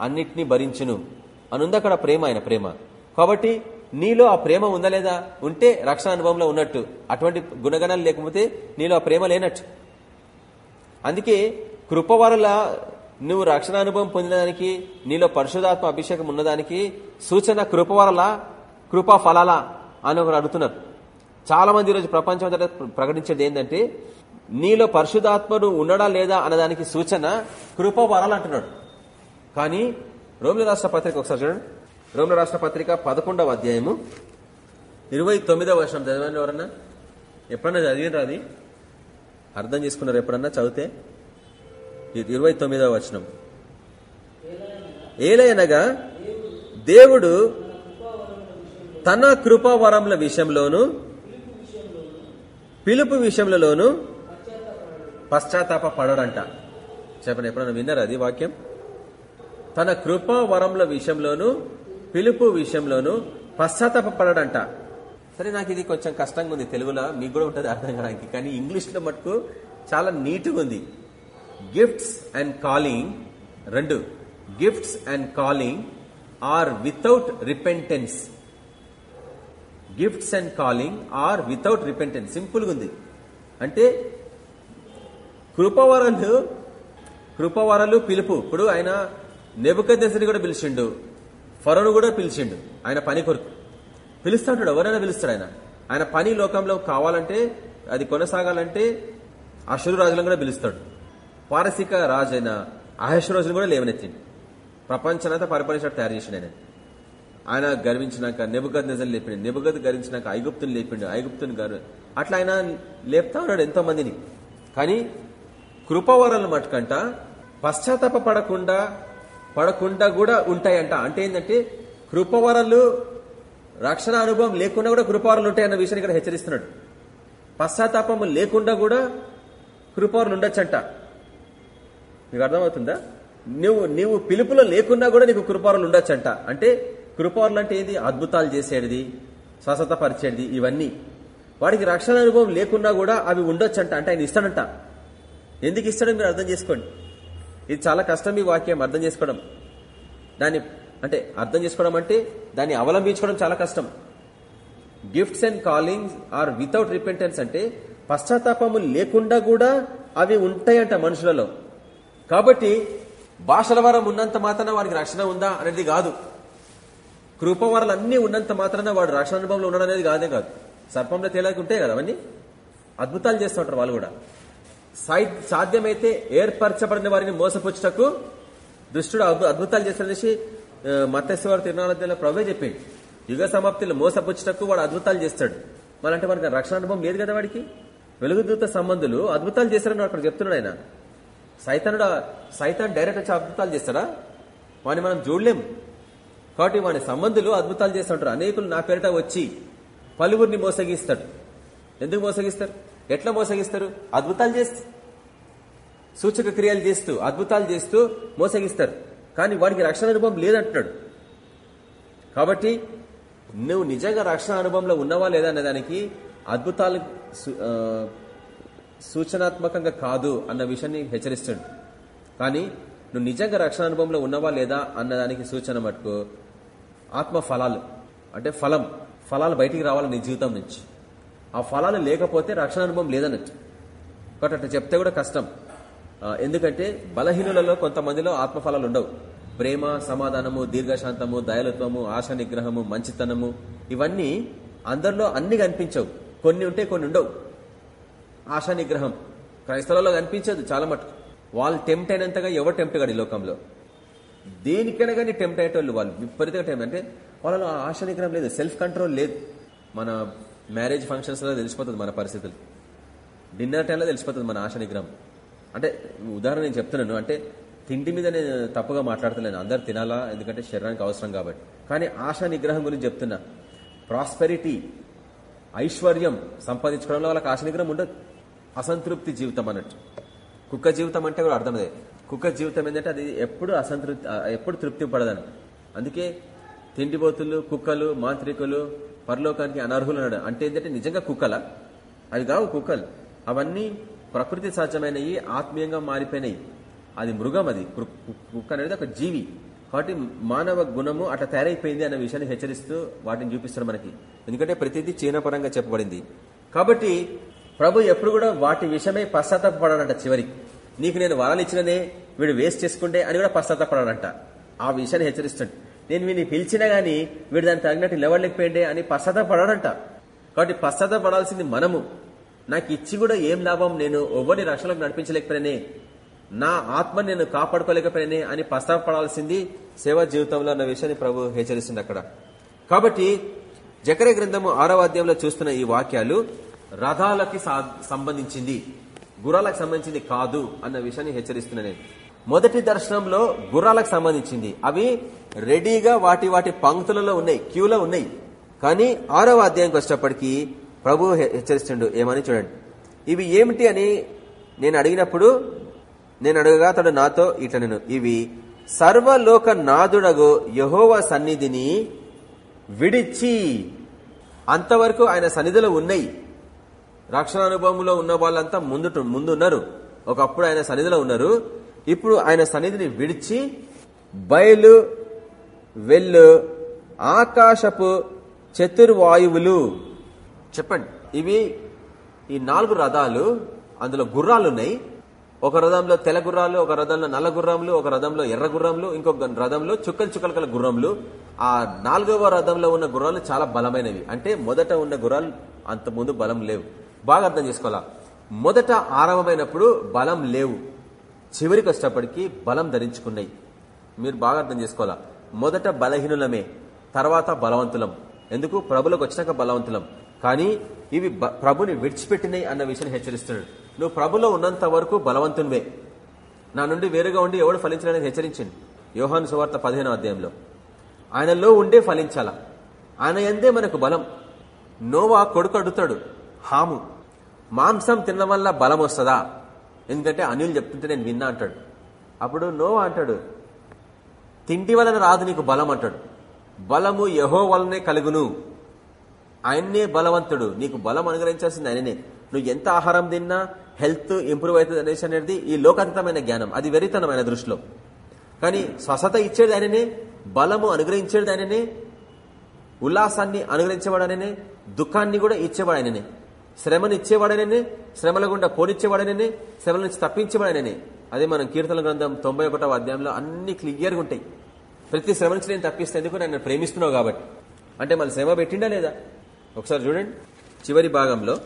అన్నిటినీ భరించును. అనుంది అక్కడ ప్రేమ ఆయన ప్రేమ. కాబట్టి నీలో ఆ ప్రేమ ఉందా లేదా? ఉంటే రక్షణ అనుభవంలో ఉన్నట్టు. అటువంటి గుణగణాలు లేకపోతే నీలో ఆ ప్రేమ లేనట్టు. అందుకే కృపవరల నువ్వు రక్షణ అనుభవం పొందడానికి నీలో పరిశుధాత్మ అభిషేకం ఉన్నదానికి సూచన కృపవరల కృపా ఫలాల అని ఒకరు అడుగుతున్నారు. చాలా మంది ఈరోజు ప్రపంచం అంతటా ప్రకటించేది ఏంటంటే నీలో పరిశుధాత్మను ఉండడా లేదా అన్నదానికి సూచన కృపవరాలు అంటున్నాడు. కానీ రోమిల రాష్ట్ర పత్రిక ఒకసారి చూడండి. రోమిల రాష్ట్ర పత్రిక పదకొండవ అధ్యాయము ఇరవై తొమ్మిదవ వర్షం చదవండి ఎవరన్నా? ఎప్పుడన్నా చదివినరా అది? అర్థం చేసుకున్నారు ఎప్పుడన్నా? చదివితే? ఇది ఇరవై తొమ్మిదవ వచనం. ఏలైనగా దేవుడు తన కృపావరముల విషయంలోను పిలుపు విషయంలోను పశ్చాత్తాప పడడంట చెప్పండి ఎప్పుడన్నా విన్నారా అది వాక్యం? తన కృపావరముల విషయంలోను పిలుపు విషయంలోనూ పశ్చాత్తాపపడడంట. సరే నాకు ఇది కొంచెం కష్టంగా ఉంది. తెలుగులో మీకు కూడా ఉంటుంది అర్థం కావడానికి. కానీ ఇంగ్లీష్లో మటుకు చాలా నీట్గా ఉంది. గిఫ్ట్స్ అండ్ కాలింగ్ రెండు. Gifts and calling are without repentance gifts and calling are without repentance సింపుల్గా ఉంది. అంటే కృపవరలు కృపవరలు పిలుపు. ఇప్పుడు ఆయన నెబుకద్దెసరి కూడా పిలిచిండు. ఫరోను కూడా పిలిచిండు. ఆయన పని కొరకు. పిలుస్తా ఉంటాడు ఎవరైనా పిలుస్తాడు ఆయన. ఆయన పని లోకంలో కావాలంటే అది కొనసాగాలంటే అశురు రాజులను కూడా పిలుస్తాడు. పారసిక రాజు అయిన అహశ్వరోజును కూడా లేవనెత్తిండు. ప్రపంచనంతా పరిపాలించినట్టు తయారు చేసిండు ఆయన. ఆయన గర్వించినాక నెబుగద్ నిజం లేపిండు. నెబుగద్ గర్వించినాక ఐగుప్తుని లేపిండు. ఐగుప్తుని గర్వ అట్లా ఆయన లేపుతా ఉన్నాడు ఎంతో మందిని కానీ కృపవరాలను మటుకంట పశ్చాత్తాప పడకుండా పడకుండా కూడా ఉంటాయంట. అంటే ఏంటంటే కృపవరలు రక్షణ అనుభవం లేకుండా కూడా కృపవరలు ఉంటాయన్న విషయాన్ని ఇక్కడ హెచ్చరిస్తున్నాడు. పశ్చాత్తాపము లేకుండా కూడా కృపవరలు ఉండొచ్చంట. మీకు అర్థమవుతుందా? నువ్వు నీవు పిలుపులో లేకున్నా కూడా నీకు కృపవరలు ఉండొచ్చంట. అంటే కృపవరలు అంటే ఏంది? అద్భుతాలు చేసేది స్వస్థత పరిచేది ఇవన్నీ. వాడికి రక్షణ అనుభవం లేకున్నా కూడా అవి ఉండొచ్చంట. అంటే ఆయన ఇస్తాడంట. ఎందుకు ఇస్తాడో మీరు అర్థం చేసుకోండి. ఇది చాలా కష్టం ఈ వాక్యం అర్థం చేసుకోవడం. దాన్ని అంటే అర్థం చేసుకోవడం అంటే దాన్ని అవలంబించుకోవడం చాలా కష్టం. Gifts and callings are without repentance అంటే పశ్చాత్తాపము లేకుండా కూడా అవి ఉంటాయంట మనుషులలో. కాబట్టి భాషల వరం ఉన్నంత మాత్రాన వాడికి రక్షణ ఉందా అనేది కాదు. కృపవరాలు అన్నీ ఉన్నంత మాత్రాన వాడు రక్షణ అనుభవంలో ఉండడం అనేది కాదే కాదు. సర్పంలో తేలాకుంటే కదా అవన్నీ? అద్భుతాలు చేస్తుంటారు వాళ్ళు కూడా. సాధ్యమైతే ఏర్పరచబడిన వారిని మోసపుచ్చుటకు దుష్టుడు అద్భుతాలు చేస్తాడనేసి మత్స్యవారి తిరునాళ్ళ ప్రభే చెప్పింది యుగ సమాప్తిలో మోసపుచ్చుటకు వాడు అద్భుతాలు చేస్తాడు. మళ్ళంటే వాడికి రక్షణ అనుభవం లేదు కదా వాడికి? వెలుగుదూత సంబంధులు అద్భుతాలు చేస్తారని అక్కడ చెప్తున్నాడు ఆయన. సైతానుడు సైతాన్ డైరెక్ట్ వచ్చి అద్భుతాలు చేస్తాడా? వాడిని మనం చూడలేము. కాబట్టి వాడి సంబంధులు అద్భుతాలు చేస్తుంటారు. అనేకులు నా పేరిట వచ్చి పలువురిని మోసగిస్తాడు. ఎందుకు మోసగిస్తారు? ఎట్లా మోసగిస్తారు? అద్భుతాలు చేస్తూ సూచక క్రియలు చేస్తూ అద్భుతాలు చేస్తూ మోసగిస్తారు. కానీ వాడికి రక్షణ అనుభవం లేదంటున్నాడు. కాబట్టి నువ్వు నిజంగా రక్షణ అనుభవంలో ఉన్నవా లేదా అనే దానికి అద్భుతాలు సూచనాత్మకంగా కాదు అన్న విషయాన్ని హెచ్చరిస్తాడు. కానీ నువ్వు నిజంగా రక్షణ అనుభవంలో ఉన్నవా లేదా అన్నదానికి సూచన మటుకు ఆత్మ ఫలాలు అంటే ఫలం ఫలాలు బయటికి రావాలి నీ జీవితం నుంచి. ఆ ఫలాలు లేకపోతే రక్షణ అనుభవం లేదన్నట్టు కాబట్టి అట్లా చెప్తే కూడా కష్టం. ఎందుకంటే బలహీనులలో కొంతమందిలో ఆత్మఫలాలు ఉండవు. ప్రేమ సమాధానము దీర్ఘశాంతము దయలత్వము ఆశ నిగ్రహము మంచితనము ఇవన్నీ అందరిలో అన్ని కనిపించవు. కొన్ని ఉంటే కొన్ని ఉండవు. ఆశా నిగ్రహం క్రైస్తవులలో కనిపించదు చాలా మటుకు. వాళ్ళు టెంప్ట్ అయినంతగా ఎవరు టెంప్ట్ కాడు ఈ లోకంలో? దేనికైనా కానీ టెంప్ట్ అయ్యేటోళ్ళు వాళ్ళు. విపరీతంగా టెంప్ట్ అంటే వాళ్ళలో ఆశ నిగ్రహం లేదు సెల్ఫ్ కంట్రోల్ లేదు. మన మ్యారేజ్ ఫంక్షన్స్లో తెలిసిపోతుంది మన పరిస్థితులు. డిన్నర్ టైంలో తెలిసిపోతుంది మన ఆశ నిగ్రహం. అంటే ఉదాహరణ నేను చెప్తున్నాను. అంటే తిండి మీద నేను తప్పుగా మాట్లాడతలేను. అందరు తినాలా? ఎందుకంటే శరీరానికి అవసరం కాబట్టి. కానీ ఆశా నిగ్రహం గురించి చెప్తున్నా. ప్రాస్పెరిటీ ఐశ్వర్యం సంపాదించుకోవడంలో వాళ్ళకి ఆశ నిగ్రహం ఉండదు. అసంతృప్తి జీవితం అన్నట్టు. కుక్క జీవితం అంటే కూడా అర్థమదే కుక్క జీవితం ఏంటంటే అది ఎప్పుడు అసంతృప్తి ఎప్పుడు తృప్తి పడదని. అందుకే తిండిపోతులు కుక్కలు మాంత్రికులు పరలోకానికి అనర్హులన్నాడు అంటే ఏంటంటే నిజంగా కుక్కల? అవి కావు కుక్కలు. అవన్నీ ప్రకృతి సహజమైనవి ఆత్మీయంగా మారిపోయినాయి. అది మృగం అది. కు- కుక్క అనేది ఒక జీవి. కాబట్టి మానవ గుణము అట్లా తయారైపోయింది అన్న విషయాన్ని హెచ్చరిస్తూ వాటిని చూపిస్తారు మనకి. ఎందుకంటే ప్రతిదీ చీనపరంగా చెప్పబడింది. కాబట్టి ప్రభు ఎప్పుడు కూడా వాటి విషయమై పశ్చాత్తాపడాలంట చివరికి. నీకు నేను వరాలు ఇచ్చిననే వీడు వేస్ట్ చేసుకుంటే అని కూడా పశ్చాత్తాపడాలంట ఆ విషయాన్ని హెచ్చరిస్తుంటే నేను వీడిని పిలిచినా గాని వీడు దాన్ని తగినట్టు లేవలేకపోయిండే అని పశ్చాత్తాపడాడంట. కాబట్టి పశ్చాత్తాపడాల్సింది మనము. నాకు ఇచ్చి కూడా ఏం లాభం నేను ఎవరిని రక్షణకు నడిపించలేకపోయినే నా ఆత్మ నేను కాపాడుకోలేకపోయినే అని పశ్చాత్తాపడాల్సింది సేవా జీవితంలో అన్న విషయాన్ని ప్రభు హెచ్చరిస్తుంది అక్కడ. కాబట్టి జకరే గ్రంథము ఆరవ అధ్యాయంలో చూస్తున్న ఈ వాక్యాలు రథాలకి సా- సంబంధించింది గుర్రాలకు సంబంధించింది కాదు అన్న విషయాన్ని హెచ్చరిస్తున్నా నేను మొదటి దర్శనంలో గుర్రాలకు సంబంధించింది. అవి రెడీగా వాటి వాటి పంక్తులలో ఉన్నాయి క్యూలో ఉన్నాయి. కానీ ఆరవ అధ్యాయంకి వచ్చేటప్పటికీ ప్రభు హెచ్చరిస్తుండు ఏమని చూడండి. ఇవి ఏమిటి అని నేను అడిగినప్పుడు నేను అడుగుగా అతడు నాతో ఇట్లా నేను ఇవి సర్వలోక నాదుడగు యహోవ సన్నిధిని విడిచి అంతవరకు ఆయన సన్నిధిలో ఉన్నాయి. రక్షణ అనుభవంలో ఉన్న వాళ్ళంతా ముందు ముందున్నారు. ఒకప్పుడు ఆయన సన్నిధిలో ఉన్నారు. ఇప్పుడు ఆయన సన్నిధిని విడిచి బయలు వెల్లు ఆకాశపు చతుర్వాయువులు. చెప్పండి. ఇవి ఈ నాలుగు రథాలు అందులో గుర్రాలు ఉన్నాయి ఒక రథంలో తెల్ల గుర్రాలు ఒక రథంలో నల్ల గుర్రంలు ఒక రథంలో ఎర్ర గుర్రంలు ఇంకొక రథంలో చుక్కలు చుక్కలు కల గుర్రంలు ఆ నాలుగవ రథంలో ఉన్న గుర్రాలు చాలా బలమైనవి. అంటే మొదట ఉన్న గుర్రాలు అంత ముందు బలం లేవు. బాగా అర్థం చేసుకోవాలా? మొదట ఆరంభమైనప్పుడు బలం లేవు. చివరికి వచ్చేటప్పటికి బలం ధరించుకున్నాయి. మీరు బాగా అర్థం చేసుకోవాలా? మొదట బలహీనులమే తర్వాత బలవంతులం. ఎందుకు? ప్రభులకు వచ్చినాక బలవంతులం. కానీ ఇవి ప్రభుని విడిచిపెట్టినాయి అన్న విషయాన్ని హెచ్చరిస్తున్నాడు. నువ్వు ప్రభులో ఉన్నంత వరకు బలవంతునివే. నా నుండి వేరుగా ఉండి ఎవడు ఫలించాలని హెచ్చరించింది? యోహాను సువార్త పదిహేనో అధ్యాయంలో. ఆయనలో ఉండే ఫలించాల. ఆయన ఎందే మనకు బలం. నోవా కొడుకు అడుగుతాడు హాము మాంసం తినడం వల్ల బలం వస్తుందా? ఎందుకంటే అనిల్ చెప్తుంటే నేను విన్నా అంటాడు. అప్పుడు నోవా అంటాడు తిండి వలన రాదు నీకు బలం అంటాడు. బలము యహో వలనే కలుగును. ఆయన్నే బలవంతుడు. నీకు బలం అనుగ్రహించాల్సింది ఆయననే. నువ్వు ఎంత ఆహారం తిన్నా హెల్త్ ఇంప్రూవ్ అవుతుంది అనేసి అనేది ఈ లోకాతీతమైన జ్ఞానం. అది వెరితనం ఆయన దృష్టిలో. కానీ స్వస్థత ఇచ్చేది ఆయననే బలము అనుగ్రహించేది ఆయననే ఉల్లాసాన్ని అనుగ్రహించేవాడు ఆయననే దుఃఖాన్ని కూడా ఇచ్చేవాడు ఆయననే. శ్రమను శ్రమల గుండా పోనిచ్చేవాడననే శ్రమల నుంచి తప్పించేవాడననే. అదే మనం కీర్తన గ్రంథం తొంభై ఒకటో అధ్యాయంలో అన్ని క్లియర్గా ఉంటాయి. ప్రతి శ్రమ నుంచి నేను తప్పిస్తే ఎందుకు నన్ను ప్రేమిస్తున్నావు కాబట్టి? అంటే మన శ్రమ పెట్టిండా లేదా? ఒకసారి చూడండి. చివరి భాగంలో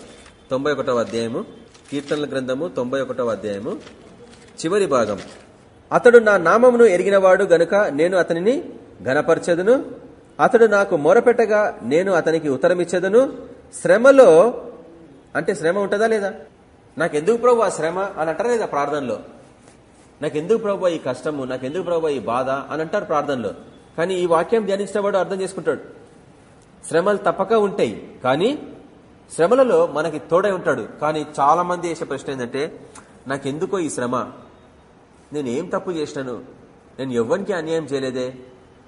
తొంభై ఒకటవ అధ్యాయము కీర్తనల గ్రంథము తొంభై ఒకటవ అధ్యాయము చివరి భాగం. అతడు నా నామమును ఎరిగినవాడు గనుక నేను అతనిని ఘనపరచదును. అతడు నాకు మొరపెట్టగా నేను అతనికి ఉత్తరమిచ్చదును. శ్రమలో అంటే శ్రమ ఉంటుందా లేదా? నాకెందుకు ప్రభు ఆ శ్రమ అని అంటారా లేదా ప్రార్థనలో? నాకెందుకు ప్రభు ఈ కష్టము? నాకెందుకు ప్రభు ఈ బాధ అని అంటారు ప్రార్థనలో. కానీ ఈ వాక్యం ధ్యానించినవాడు అర్థం చేసుకుంటాడు. శ్రమలు తప్పక ఉంటాయి కానీ శ్రమలలో మనకి తోడై ఉంటాడు. కానీ చాలా మంది వేసే ప్రశ్న ఏంటంటే నాకెందుకో ఈ శ్రమ? నేను ఏం తప్పు చేసినాను? నేను ఎవ్వరికి అన్యాయం చేయలేదే?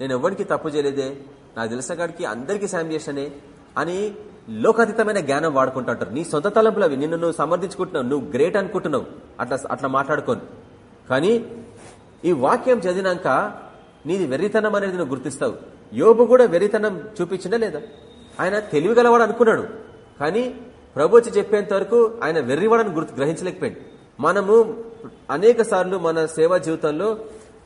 నేను ఎవ్వరికి తప్పు చేయలేదే? నాకు తెలిసిన కాడికి అందరికీ సాయం చేసినానే అని లోకాతీతమైన జ్ఞానం వాడుకుంటుంటారు. నీ సొంత తలంపులు అవి నిన్ను నువ్వు సమర్థించుకుంటున్నావు. నువ్వు గ్రేట్ అనుకుంటున్నావు. అట్లా అట్లా మాట్లాడుకోను. కానీ ఈ వాక్యం చదివినాక నీది వెర్రితనం అనేది నువ్వు గుర్తిస్తావు. యోబు కూడా వెర్రితనం చూపించిందా లేదా? ఆయన తెలివిగలవాడు అనుకున్నాడు. కానీ ప్రభు వచ్చి చెప్పేంత వరకు ఆయన వెర్రివాడని గుర్తు గ్రహించలేకపోయింది. మనము అనేక సార్లు మన సేవా జీవితంలో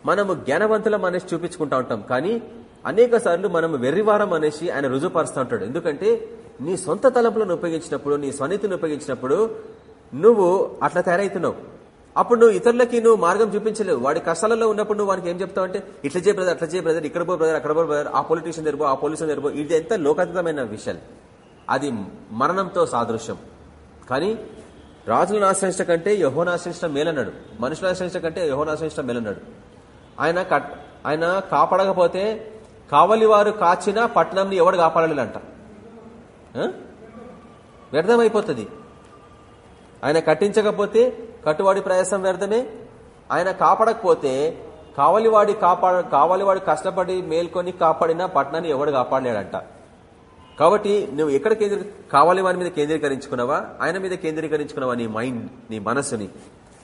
మనము జ్ఞానవంతులం అనేసి చూపించుకుంటా ఉంటాం. కానీ అనేక సార్లు మనం వెర్రివారం అనేసి ఆయన రుజువుపరుస్తూ ఉంటాడు. ఎందుకంటే నీ సొంత తలంపులను ఉపయోగించినప్పుడు నీ స్వనీతిని ఉపయోగించినప్పుడు నువ్వు అట్లా తయారవుతున్నావు అప్పుడు నువ్వు ఇతరులకి నువ్వు మార్గం చూపించలేవు. వాడి కష్టాలలో ఉన్నప్పుడు నువ్వు వానికి ఏం చెప్తావు అంటే ఇట్లా చేయ బ్రదర్ అట్లా చేయ బ్రదర్ ఇక్కడ పో బ్రదర్ అక్కడ పో బ్రదర్ ఆ పొలిటీషియన్ తెరపో ఆ పోలీసులు జరిపో ఇది ఎంత లోకాతీతమైన విషయాలు అది మరణంతో సాదృశ్యం. కానీ రాజులను ఆశ్రయించడం కంటే యహోను ఆశ్రయించడం మేలన్నాడు. మనుషులు ఆశ్రయించడం కంటే యహోను ఆశ్రయించడం మేలన్నాడు. ఆయన ఆయన కాపాడకపోతే కావలి వారు కాచిన పట్టణంని ఎవడు కాపాడలేదంట. వ్యర్థమైపోతుంది. ఆయన కట్టించకపోతే కట్టువాడి ప్రయాసం వ్యర్థమే. ఆయన కాపాడకపోతే కావలివాడి కాపాడ కావలివాడి కష్టపడి మేల్కొని కాపాడినా పట్టణాన్ని ఎవడు కాపాడలేడంట. కాబట్టి నువ్వు ఎక్కడ కేంద్రీ కావాలి వాడి మీద కేంద్రీకరించుకున్నావా? ఆయన మీద కేంద్రీకరించుకున్నావా నీ మైండ్ నీ మనస్సుని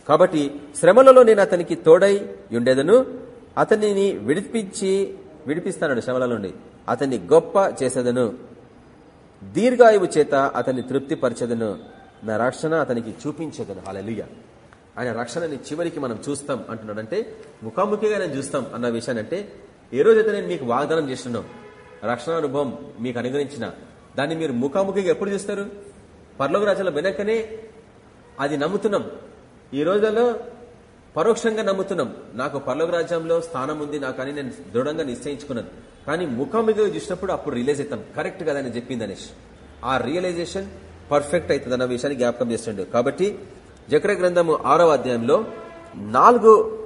కాబట్టి శ్రమలలో నేను అతనికి తోడై ఉండేదను. అతనిని విడిపించి విడిపిస్తాను శ్రమల నుండి. అతన్ని గొప్ప చేసేదను. దీర్ఘాయువు చేత అతన్ని తృప్తిపరచదను. నా రక్షణ అతనికి చూపించదను. అలలుయ ఆయన రక్షణని చివరికి మనం చూస్తాం అంటున్నాడంటే ముఖాముఖిగా నేను చూస్తాం అన్న విషయాన్ని అంటే ఏ రోజైతే నేను మీకు వాగ్దానం చేస్తున్నాను రక్షణ అనుభవం మీకు అనుగ్రహించిన దాన్ని మీరు ముఖాముఖిగా ఎప్పుడు చూస్తారు? పర్లోక రాజ్యాల వెనకనే అది నమ్ముతున్నాం. ఈ రోజుల్లో పరోక్షంగా నమ్ముతున్నాం. నాకు పర్లోక రాజ్యంలో స్థానం ఉంది నాకు అని నేను దృఢంగా నిశ్చయించుకున్నాను. కానీ ముఖాముఖిగా చూసినప్పుడు అప్పుడు రియలైజ్ అవుతాం. కరెక్ట్ కదా అని చెప్పింది అనేష్ ఆ రియలైజేషన్ పర్ఫెక్ట్ అవుతుంది అన్న విషయాన్ని జ్ఞాపకం చేస్తుండే. కాబట్టి జక్ర గ్రంథము ఆరవ అధ్యాయంలో నాలుగు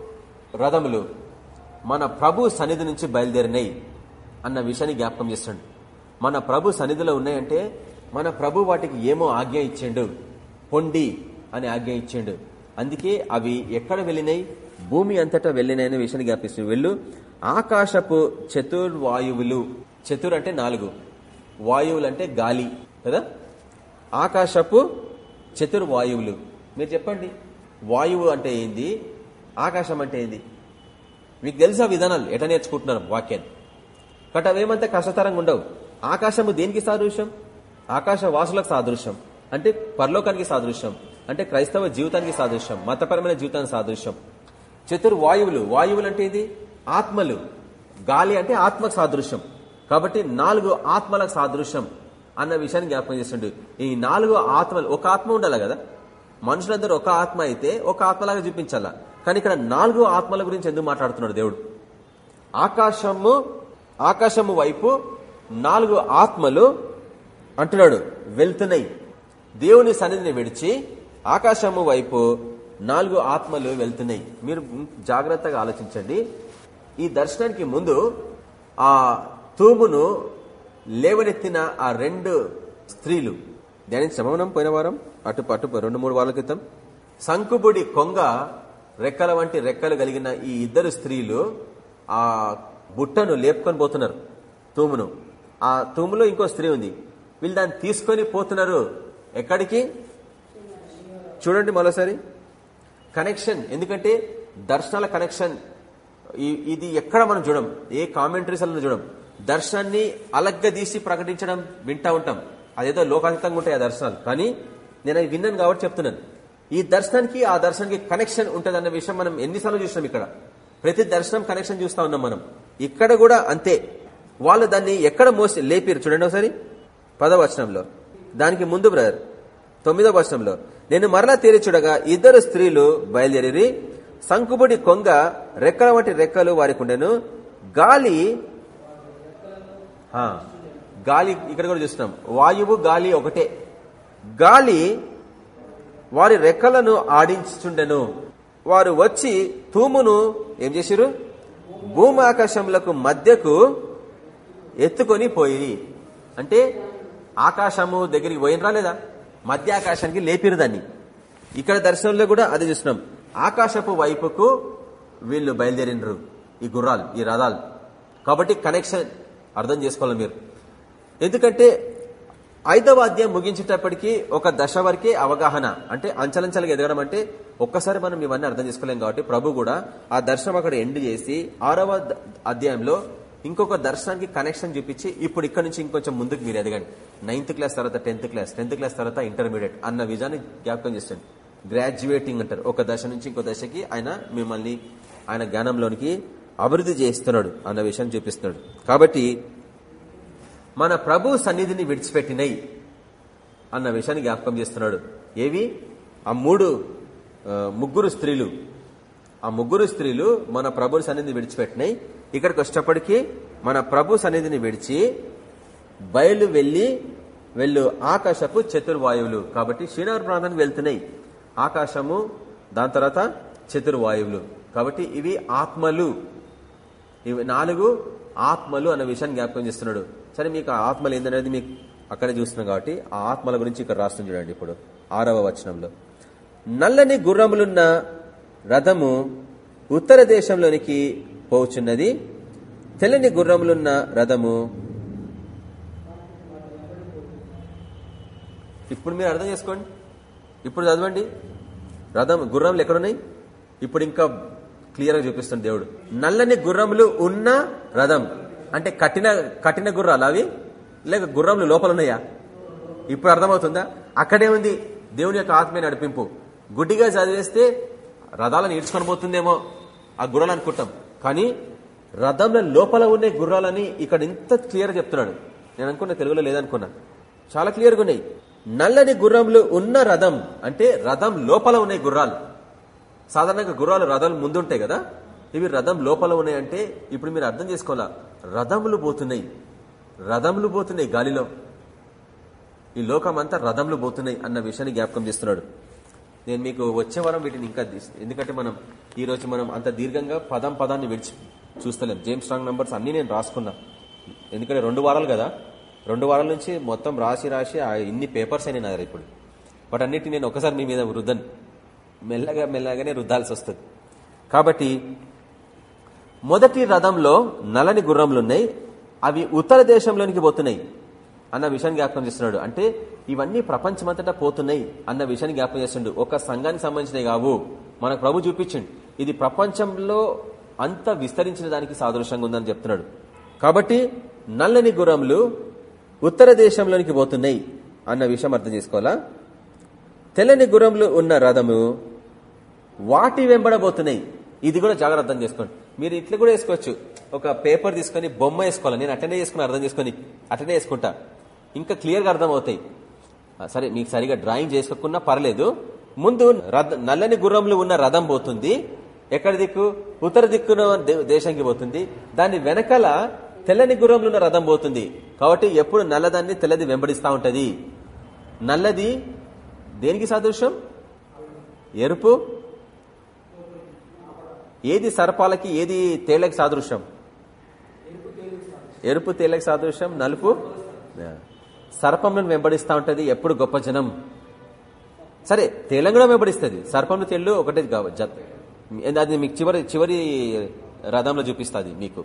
రథములు మన ప్రభు సన్నిధి నుంచి బయలుదేరినాయి అన్న విషయాన్ని జ్ఞాపకం చేస్తుండు. మన ప్రభు సన్నిధిలో ఉన్నాయంటే మన ప్రభు వాటికి ఏమో ఆజ్ఞ ఇచ్చిండు. పొండి అని ఆజ్ఞ ఇచ్చిండు. అందుకే అవి ఎక్కడ వెళ్ళినాయి? భూమి అంతటా వెళ్ళినాయనే విషయాన్ని జ్ఞాపిస్తుంది వెళ్ళు. ఆకాశపు చతుర్వాయువులు. చతుర్ అంటే నాలుగు. వాయువులు అంటే గాలి. కదా? ఆకాశపు చతుర్వాయువులు. మీరు చెప్పండి. వాయువు అంటే ఏంది? ఆకాశం అంటే ఏంది? మీకు తెలుసా విధానాలు? ఎట నేర్చుకుంటున్నారు వాక్యాన్ని కట్ అవేమంతా కష్టతరంగా ఉండవు. ఆకాశము దేనికి సాదృశ్యం? ఆకాశ వాసులకు సాదృశ్యం. అంటే పరలోకానికి సాదృశ్యం. అంటే క్రైస్తవ జీవితానికి సాదృశ్యం మతపరమైన జీవితానికి సాదృశ్యం. చతుర్వాయువులు వాయువులు అంటే ఇది ఆత్మలు. గాలి అంటే ఆత్మకు సాదృశ్యం. కాబట్టి నాలుగు ఆత్మలకు సాదృశ్యం అన్న విషయాన్ని జ్ఞాపకం చేస్తుండే. ఈ నాలుగు ఆత్మలు ఒక ఆత్మ ఉండాలి కదా? మనుషులందరూ ఒక ఆత్మ అయితే ఒక ఆత్మలాగా చూపించాలా. కానీ ఇక్కడ నాలుగు ఆత్మల గురించి ఎందుకు మాట్లాడుతున్నాడు దేవుడు? ఆకాశము ఆకాశము వైపు నాలుగు ఆత్మలు అంటున్నాడు. వెళ్తున్నాయి. దేవుని సన్నిధిని విడిచి ఆకాశము వైపు నాలుగు ఆత్మలు వెళ్తున్నాయి. మీరు జాగ్రత్తగా ఆలోచించండి. ఈ దర్శనానికి ముందు ఆ తూమును లేవనెత్తిన ఆ రెండు స్త్రీలు. దాని శమనం పోయిన వారం అటు అటు రెండు మూడు వారాల క్రితం. సంకుబుడి కొంగ రెక్కల వంటి రెక్కలు కలిగిన ఈ ఇద్దరు స్త్రీలు ఆ బుట్టను లేపుకొని పోతున్నారు తూమును. ఆ తూములో ఇంకో స్త్రీ ఉంది. వీళ్ళు దాన్ని తీసుకొని పోతున్నారు. ఎక్కడికి? చూడండి మరోసారి. కనెక్షన్ ఎందుకంటే దర్శనాల కనెక్షన్ ఇది ఎక్కడ మనం చూడం? ఏ కామెంటరీస్ అలా చూడం? దర్శనాన్ని అలగ్గా తీసి ప్రకటించడం వింటా ఉంటాం. అదేదో లోకాంతంగా ఉంటాయి ఆ దర్శనాలు. కానీ నేను అది విన్నాను కాబట్టి చెప్తున్నాను. ఈ దర్శనానికి ఆ దర్శనానికి కనెక్షన్ ఉంటుందన్న విషయం మనం ఎన్నిసార్లు చూసినాం ఇక్కడ. ప్రతి దర్శనం కనెక్షన్ చూస్తా ఉన్నాం మనం. ఇక్కడ కూడా అంతే. వాళ్ళు దాన్ని ఎక్కడ మోసి లేపారు? చూడండి ఒకసారి. పదవచనంలో దానికి ముందు బ్రదర్ తొమ్మిదో వచనంలో. నేను మరలా తీరిచుడగా చూడగా ఇద్దరు స్త్రీలు బయలుదేరి సంకుబుడి కొంగ రెక్కల వంటి రెక్కలు వారికి ఉండెను గాలి గాలి ఇక్కడ కూడా చూస్తున్నాం. వాయువు గాలి ఒకటే. గాలి వారి రెక్కలను ఆడించుండెను వారు వచ్చి తూమును ఏం చేసిరు? భూమాకాశములకు మధ్యకు ఎత్తుకొని పోయి అంటే ఆకాశము దగ్గరికి పోయినరా లేదా? మధ్య ఆకాశానికి లేపిరు దాన్ని ఇక్కడ దర్శనంలో కూడా అది చూసినాం ఆకాశపు వైపుకు వీళ్ళు బయలుదేరినరు. ఈ గుర్రాలు ఈ రథాలు. కాబట్టి కనెక్షన్ అర్థం చేసుకోవాలి మీరు. ఎందుకంటే ఐదవ అధ్యాయం ముగించేటప్పటికి ఒక దశ వరకే అవగాహన అంటే అంచలంచలుగా ఎదగడం అంటే ఒక్కసారి మనం ఇవన్నీ అర్థం చేసుకోలేం కాబట్టి ప్రభు కూడా ఆ దర్శనం అక్కడ ఎండ్ చేసి ఆరవ అధ్యాయంలో ఇంకొక దర్శనానికి కనెక్షన్ చూపించి ఇప్పుడు ఇక్కడ నుంచి ఇంకొంచెం ముందుకు మీరు ఎదగండి. నైన్త్ క్లాస్ తర్వాత టెన్త్ క్లాస్ టెన్త్ క్లాస్ తర్వాత ఇంటర్మీడియట్ అన్న విజయాన్ని జ్ఞాపకం చేస్తాడు. గ్రాడ్యుయేటింగ్ అంటారు. ఒక దశ నుంచి ఇంకో దశకి ఆయన మిమ్మల్ని ఆయన జ్ఞానంలోనికి అభివృద్ధి చేస్తున్నాడు అన్న విషయాన్ని చూపిస్తున్నాడు. కాబట్టి మన ప్రభు సన్నిధిని విడిచిపెట్టినై అన్న విషయాన్ని జ్ఞాపకం చేస్తున్నాడు. ఏవి? ఆ మూడు ముగ్గురు స్త్రీలు. ఆ ముగ్గురు స్త్రీలు మన ప్రభు సన్నిధిని విడిచిపెట్టినాయి ఇక్కడికి వచ్చేటప్పటికి మన ప్రభు సన్నిధిని విడిచి బయలు వెళ్ళి వెళ్ళు ఆకాశపు చతుర్వాయువులు. కాబట్టి శ్రీనగర్ ప్రాంతానికి వెళ్తున్నాయి. ఆకాశము దాని తర్వాత చతుర్వాయువులు. కాబట్టి ఇవి ఆత్మలు. ఇవి నాలుగు ఆత్మలు అన్న విషయాన్ని జ్ఞాపకం చేస్తున్నాడు. సరే మీకు ఆత్మలు ఏందనేది మీకు అక్కడే చూస్తున్నాం కాబట్టి ఆ ఆత్మల గురించి ఇక్కడ రాస్తుంది చూడండి ఇప్పుడు ఆరవ వచనంలో. నల్లని గుర్రములున్న రథము ఉత్తర దేశంలోనికి పోచున్నది. తెల్లని గుర్రములున్న రథము. ఇప్పుడు మీరు అర్థం చేసుకోండి. ఇప్పుడు చదవండి. రథం గుర్రములు ఎక్కడున్నాయి? ఇప్పుడు ఇంకా క్లియర్గా చూపిస్తుంది దేవుడు. నల్లని గుర్రములు ఉన్న రథం. అంటే కఠిన కఠిన గుర్రాలు అవి? లేక గుర్రములు లోపల ఉన్నాయా? ఇప్పుడు అర్థమవుతుందా? అక్కడే ఉంది దేవుని యొక్క ఆత్మీయ నడిపింపు. గుడ్డిగా చదివేస్తే రథాలను ఈడ్చుకొని పోతుందేమో. ఆ గుర్రాలు అనుకుంటాం కానీ రథంలో లోపల ఉండే గుర్రాలని ఇక్కడ ఇంత క్లియర్ చెప్తున్నాడు. నేను అనుకున్న తెలుగులో లేదనుకున్నా. చాలా క్లియర్గా ఉన్నాయి. నల్లని గుర్రములు ఉన్న రథం అంటే రథం లోపల ఉన్నాయి గుర్రాలు. సాధారణంగా గుర్రాలు రథాలు ముందుంటాయి కదా? ఇవి రథం లోపల ఉన్నాయంటే ఇప్పుడు మీరు అర్థం చేసుకోవాలా? రథములు పోతున్నాయి. రథములు పోతున్నాయి గాలిలో. ఈ లోకం అంతా రథములు పోతున్నాయి అన్న విషయాన్ని జ్ఞాపకం చేస్తున్నాడు. నేను మీకు వచ్చే వారం వీటిని ఇంకా ఎందుకంటే మనం ఈ రోజు మనం అంత దీర్ఘంగా పదం పదాన్ని విడిచి చూస్తలేం. జేమ్స్ స్ట్రాంగ్ నంబర్స్ అన్ని నేను రాసుకున్నా. ఎందుకంటే రెండు వారాలు కదా. రెండు వారాల నుంచి మొత్తం రాసి రాసి ఇన్ని పేపర్స్ అయినాయి నా ఇప్పుడు. వాటి అన్నిటి నేను ఒకసారి మీ మీద రుద్దను మెల్లగా మెల్లగానే రుద్దాల్సి వస్తుంది. కాబట్టి మొదటి రథంలో నలని గుర్రములున్నాయి అవి ఉత్తర దేశంలోనికి పోతున్నాయి. అన్న విషయాన్ని జ్ఞాపకం చేస్తున్నాడు. అంటే ఇవన్నీ ప్రపంచమంతటా పోతున్నాయి అన్న విషయాన్ని జ్ఞాపకం చేస్తుండు. ఒక సంఘానికి సంబంధించినవి కావు. మనకు ప్రభు చూపించండి. ఇది ప్రపంచంలో అంత విస్తరించిన దానికి సాదృశ్యంగా ఉందని చెప్తున్నాడు. కాబట్టి నల్లని గురములు ఉత్తర దేశంలోనికి పోతున్నాయి అన్న విషయం అర్థం చేసుకోవాలా? తెల్లని గురములు ఉన్న రథము వాటి వెంబడబోతున్నాయి ఇది కూడా జాగ్రత్త అర్థం చేసుకోండి. మీరు ఇట్లా కూడా వేసుకోవచ్చు. ఒక పేపర్ తీసుకొని బొమ్మ వేసుకోవాలి. నేను అటెండే చేసుకుని అర్థం చేసుకొని అటెండే వేసుకుంటా. ఇంకా క్లియర్గా అర్థం అవుతాయి సరే మీకు సరిగా డ్రాయింగ్ చేసుకోకున్నా పర్లేదు. ముందు రథ నల్లని గుర్రంలో ఉన్న రథం పోతుంది. ఎక్కడ దిక్కు? ఉత్తర దిక్కున దేశానికి పోతుంది. దాని వెనకాల తెల్లని గుర్రంలో ఉన్న రథం పోతుంది. కాబట్టి ఎప్పుడు నల్లదాన్ని తెల్లది వెంబడిస్తా ఉంటది. నల్లది దేనికి సాదృశ్యం? ఎరుపు. ఏది సర్పాలకి ఏది తేళ్ళకి సాదృశ్యం? ఎరుపు తేళ్ళకి సాదృశ్యం. నలుపు. సర్పంను వెంబడిస్తూ ఉంటుంది ఎప్పుడు గొప్ప జనం. సరే తేలం కూడా వెంబడిస్తుంది. సర్పంను తేళ్ళు ఒకటే కావచ్చు అది మీకు చివరి చివరి రథంలో చూపిస్తుంది మీకు.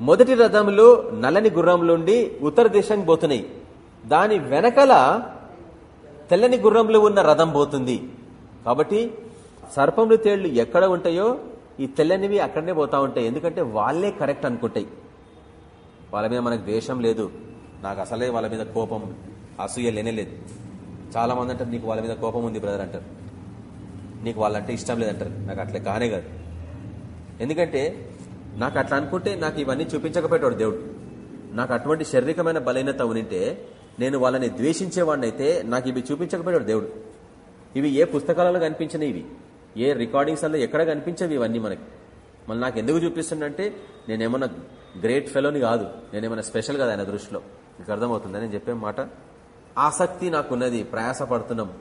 మొదటి రథంలో నల్లని గుర్రంలుండి ఉత్తర దేశానికి పోతున్నాయి. దాని వెనకల తెల్లని గుర్రంలో ఉన్న రథం పోతుంది. కాబట్టి సర్పములు తేళ్ళు ఎక్కడ ఉంటాయో ఈ తెల్లనివి అక్కడనే పోతా ఉంటాయి. ఎందుకంటే వాళ్ళే కరెక్ట్ అనుకుంటాయి. వాళ్ళ మీద మనకు ద్వేషం లేదు. నాకు అసలే వాళ్ళ మీద కోపం అసూయ లేనే లేదు చాలా మంది అంటారు నీకు వాళ్ళ మీద కోపం ఉంది బ్రదర్ అంటారు. నీకు వాళ్ళంటే ఇష్టం లేదంటారు. నాకు అట్లా కానే కాదు. ఎందుకంటే నాకు అట్లా అనుకుంటే నాకు ఇవన్నీ చూపించకపోయేవాడు దేవుడు. నాకు అటువంటి శారీరకమైన బలహీనత ఉనింటే నేను వాళ్ళని ద్వేషించేవాడినైతే నాకు ఇవి చూపించకపోయాడు దేవుడు. ఇవి ఏ పుస్తకాలలో కనిపించినవి ఇవి? ఏ రికార్డింగ్స్ అల్లో ఎక్కడ కనిపించవి ఇవన్నీ మనకి? మళ్ళీ నాకు ఎందుకు చూపిస్తుందంటే నేనేమన్నా గ్రేట్ ఫెలోని కాదు. నేనేమన్నా స్పెషల్ కాదు ఆయన దృష్టిలో. మీకు అర్థమవుతుందని నేను చెప్పే మాట? ఆసక్తి నాకున్నది ప్రయాసపడుతున్నాం.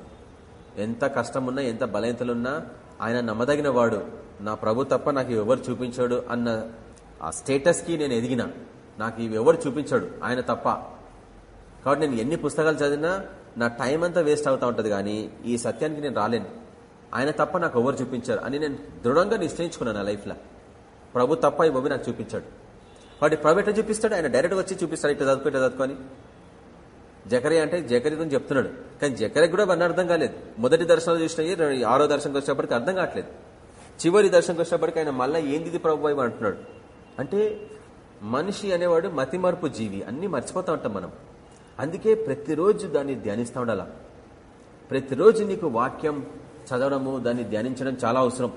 ఎంత కష్టమున్నా ఎంత బలహీనతలున్నా ఆయన నమ్మదగిన వాడు నా ప్రభు తప్ప నాకు ఎవరు చూపించాడు అన్న ఆ స్టేటస్కి నేను ఎదిగిన. నాకు ఇవి ఎవరు చూపించాడు? ఆయన తప్ప. కాబట్టి నేను ఎన్ని పుస్తకాలు చదివినా నా టైం అంతా వేస్ట్ అవుతా ఉంటుంది కానీ ఈ సత్యానికి నేను రాలేను. ఆయన తప్ప నాకు ఎవరు చూపించారు అని నేను దృఢంగా నిశ్చయించుకున్నాను నా లైఫ్లో. ప్రభు తప్ప ఈ బొబ్బి నాకు చూపించాడు. వాటి ప్రభు చూపిస్తాడు ఆయన డైరెక్ట్గా వచ్చి చూపిస్తాడు ఇట్లా చదువుకో ఇట్లా చదువుకొని జకరి అంటే జకరి గురించి చెప్తున్నాడు. కానీ జకరికి కూడా అన్న అర్థం కాలేదు. మొదటి దర్శనం చూసినవి ఆరో దర్శనంకి వచ్చినప్పటికి అర్థం కావట్లేదు. చివరి దర్శనంకి వచ్చేప్పటికి ఆయన మళ్ళీ ఏంది ప్రభు అంటున్నాడు. అంటే మనిషి అనేవాడు మతిమరుపు జీవి అన్ని మర్చిపోతా ఉంటాం మనం. అందుకే ప్రతిరోజు దాన్ని ధ్యానిస్తూ ఉండాల. ప్రతిరోజు నీకు వాక్యం చదవడము దాన్ని ధ్యానించడం చాలా అవసరం.